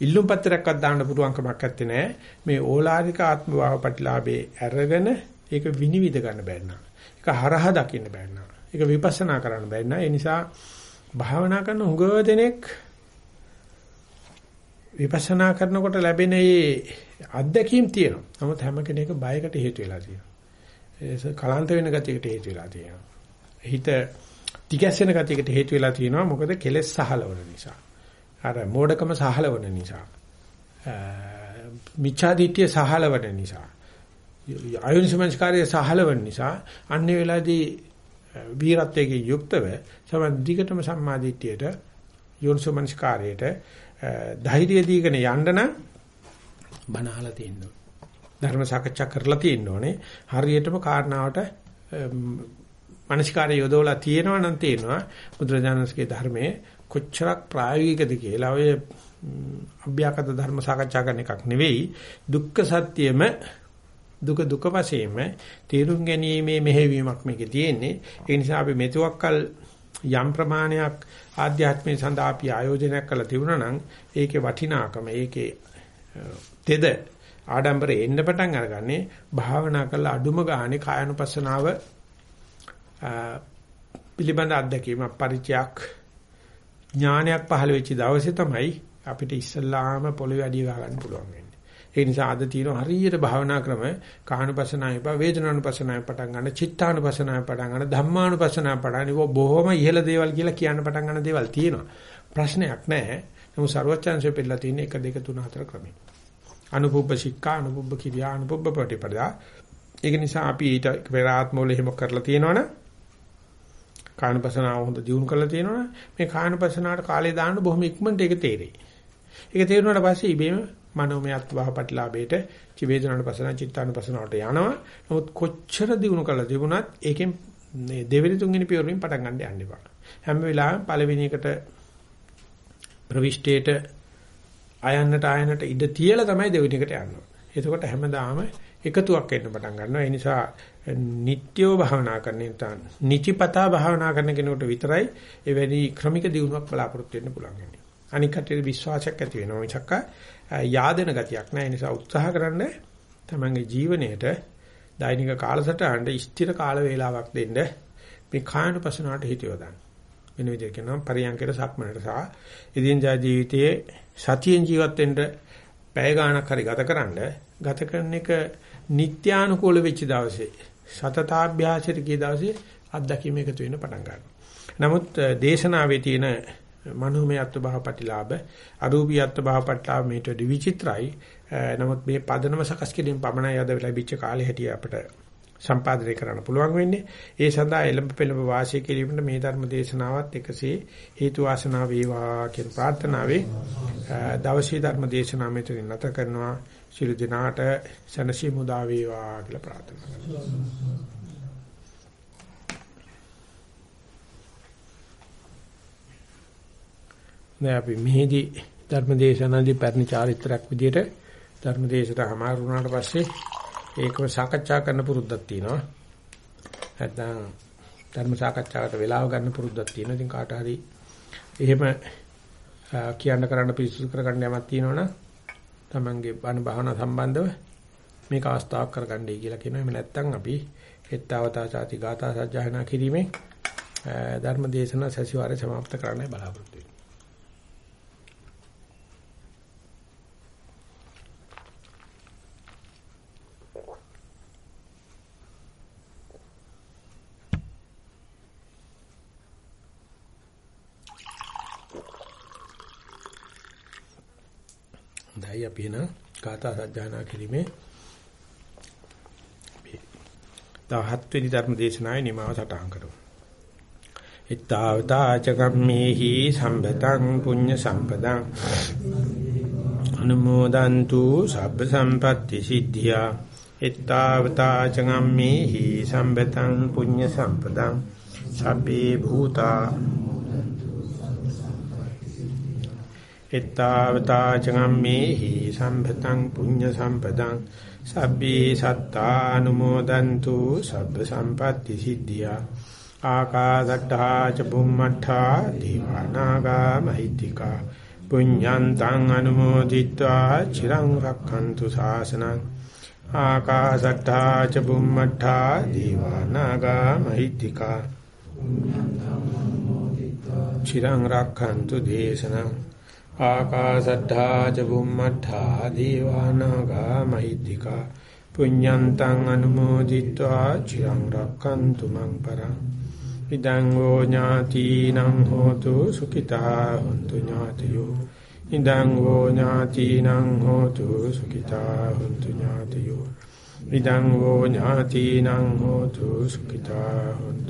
ඉල්ලුම් පත්‍රයක්වත් දාන්න පුළුවන් කමක් නැත්තේ මේ ඕලාරික ආත්ම භාව ප්‍රතිලාභේ අරගෙන ඒක විනිවිද ගන්න බැරි නා. ඒක හරහා දකින්න බැරි නා. ඒක විපස්සනා කරන්න බැරි නා. ඒ නිසා භාවනා කරන හුඟ දෙනෙක් විපස්සනා කරනකොට ලැබෙන මේ අත්දැකීම් තියෙනවා. නමුත් හැම කෙනෙක් බයකට හේතු වෙලා තියෙනවා. ඒ කලාන්ත වෙන ගතියකට හේතු වෙලා තියෙනවා. හිත තිගැස්සෙන ගතියකට හේතු වෙලා තියෙනවා. මොකද කෙලෙස් සහලවන නිසා. අර මෝඩකම සහලවන නිසා. මිච්ඡා දිට්ඨිය සහලවන නිසා. ආයුනිසමංස්කාරයේ සහලවන නිසා අන්නේ වෙලාවේදී වීරත්වයේ යුක්තව සම දිගටම සම්මාදිට්ඨියට යෝනිසමංස්කාරයට ධෛර්යය දීගෙන යන්න නම් බනහලා තියෙන්න ධර්ම සාකච්ඡා කරලා තියෙන්න ඕනේ හරියටම කාරණාවට මනස්කාරය යොදවලා තියෙනවා නම් තේනවා බුදුරජාණන්සේගේ ධර්මයේ කොච්චරක් ප්‍රායෝගිකද කියලා ඔය අභ්‍යාකත ධර්ම සාකච්ඡා කරන එකක් නෙවෙයි දුක්ඛ සත්‍යෙම දුක දුක වශයෙන්ම තේරුම් ගැනීමේ මෙහෙවීමක් මේකේ තියෙන්නේ. ඒ නිසා අපි මෙතුවක්කල් යම් ප්‍රමාණයක් ආධ්‍යාත්මය සඳහා අපි ආයෝජනයක් කළා තිබුණා නම් ඒකේ වටිනාකම ඒකේ තෙද ආඩම්බරේ එන්න පටන් අරගන්නේ භාවනා කරලා අඩුම ගානේ කායනුපස්සනාව පිළිබඳ අත්දැකීම පරිචයක් ඥානයක් පහළ වෙච්ච දවසේ තමයි අපිට ඉස්සල්ලාම පොළවේ අඩිය ගන්න පුළුවන් වෙන්නේ. ඒ නිසා අද තියෙන හරියට භාවනා ක්‍රම කාහනුපසනාව එපා වේදනානුපසනාව පටන් ගන්න චිත්තානුපසනාව පටන් ගන්න ධම්මානුපසනාව පටන් ගන්න. බොහොම ඉහළ දේවල් කියලා කියන්න පටන් ගන්න දේවල් තියෙනවා. ප්‍රශ්නයක් නැහැ. නමුත් ਸਰවචන්සේ පෙන්නලා තියෙන 1 2 3 4 ක්‍රමයි අනුපුබ්බ ශික්ඛා අනුපුබ්බ කිරියා අනුපුබ්බ ප්‍රතිපදා. ඒක නිසා අපි ඊට පෙර ආත්මවල එහෙම කරලා තියෙනවනේ කායනුපසනාව හොඳ දියුණු කරලා තියෙනවනේ මේ කායනුපසනාවට කාලේ දාන්න බොහොම ඉක්මනට ඒක තේරෙයි ඒක තේරුණාට පස්සේ ඉබේම මනෝමයත් වහපටලාභයට චි වේදනානුපසන චිත්තානුපසනට යනවා. නමුත් කොච්චර දිනු කළා තිබුණත් ඒකෙන් මේ දෙවෙනි තුන්වෙනි පියවරෙන් පටන් ගන්න යන්න එපා. හැම වෙලාවෙම පළවෙනි එකට ප්‍රවිෂ්ඨයට ආයන්නට ආයන්නට ඉඩ තියලා තමයි දෙවෙනි එකට යන්නේ. එතකොට හැමදාම එකතුවක් එන්න පටන් ගන්නවා. ඒ නිසා නිට්ටයව භාවනා කරන නිසා නිචිපතා භාවනා කරන කෙනෙකුට විතරයි එවැනි ක්‍රමික දියුණුවක් බලාපොරොත්තු වෙන්න පුළුවන්. අනික් කටියට විශ්වාසයක් ඇති වෙනවා මිසක් yaadena ගතියක් නැහැ. ඒ නිසා උත්සාහ කරන්න තමන්ගේ ජීවනයේට දෛනික කාලසටහනට ස්ථිර කාල වේලාවක් දෙන්න මේ කායනුපසනාවට හිත යොදන්න. වෙන විදිහට කියනවා පරියන්කේට සක්මනට සහ ඉදින්දා ජීවිතයේ සතියෙන් ජීවත් වෙන්න පැය ගාණක් හරි ගතකරනද ගත කරන එක නිත්‍යානුකූල වෙච්ච දවසේ සතතාභ්‍යාසයට ගිය දවසේ අත්දැකීම එකතු වෙන්න පටන් ගන්නවා. නමුත් දේශනාවේ තියෙන මනෝමයත්ව භාවපටිලාභ අරූපීයත්ව භාවපටිලාභ මේට විචිත්‍රයි නමුත් මේ පදනම සකස් කිරීම පමණයි අද ලැබිච්ච කාලේ හැටිය අපිට සම්පාදනය කරන්න පුළුවන් වෙන්නේ. ඒ සඳහා එළඹ පෙළඹ වාසය කිරීමට මේ ධර්ම දේශනාවත් එකසේ හේතු වාසනා වේවා කියන ප්‍රාර්ථනාවේ දවසේ ධර්ම දේශනාව මෙතනින් නැත කරනවා. ශිරු දිනාට සනසි මුදා වේවා කියලා ප්‍රාර්ථනා කරනවා. දැන් අපි මෙහිදී ධර්මදේශනදී පැරණි චාරිත්‍රාක් විදියට ධර්මදේශයට හමාරු වුණාට පස්සේ ඒකව සාකච්ඡා කරන්න පුරුද්දක් තියෙනවා. නැත්නම් ධර්ම සාකච්ඡාවට වෙලාව ගන්න පුරුද්දක් තියෙනවා. ඉතින් කාට හරි එහෙම කියන්න කරන්න පිළිසුදු කරගන්න යමක් තියෙනවනම් තමන්ගේ බණ භාවනා සම්බන්ධව මේක අවස්ථාවක් කරගන්නයි කියලා කියනවා. එහෙම නැත්නම් අපි හෙත්තාවතා ചാති ගාථා සජ්ජායනා කිරීමෙන් ධර්ම දේශනා සැසිවාරය સમાપ્ત කරන්නයි බලාපොරොත්තු වෙන්නේ. හොඳයි අපි එන කාථා සජ්ජායනා කිරීමේ 17 වෙනි ධර්ම දේශනාවේ නිමාව සටහන් කරමු. ittavata cakammehi sambatan punya sampadang anumodantu sabba sampatti siddhya ittavata cakammehi sambatan punya sampadang sabbe bhuta එත්තාවතා චගම්මේහි සම්පතං පුඤ්ඤ සම්පතං සබ්බේ සත්තානුමෝදන්තු සබ්බ සම්පatti සිද්ධියා ආකාශට්ඨා ච බුම්මට්ඨා දීවානාගා මහිත්‍තිකා පුඤ්ඤන්තං අනුමෝදිत्वा චිරං රක්ඛන්තු ශාසනං ආකාශට්ඨා ච බුම්මට්ඨා දීවානාගා මහිත්‍තිකා චිරං රක්ඛන්තු දේශනං ආකාසට්ඨා ච බුම්මට්ඨා දීවානාගා මහිත්‍තිකා පුඤ්ඤන්තං අනුමෝදිत्वा චිරං රක්칸තු මං පරං ඉදං ෝ ඥාතිනං හෝතු සුඛිතා හොන්තු ඥාතියෝ ඉදං ෝ ඥාතිනං හෝතු සුඛිතා හොන්තු ඥාතියෝ ඉදං ෝ ඥාතිනං හෝතු සුඛිතා හොන්තු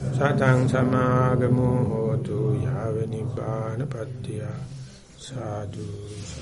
සතං සමාගමෝ හෝතු යාව නිපාන පත්‍තිය සාදු සාදු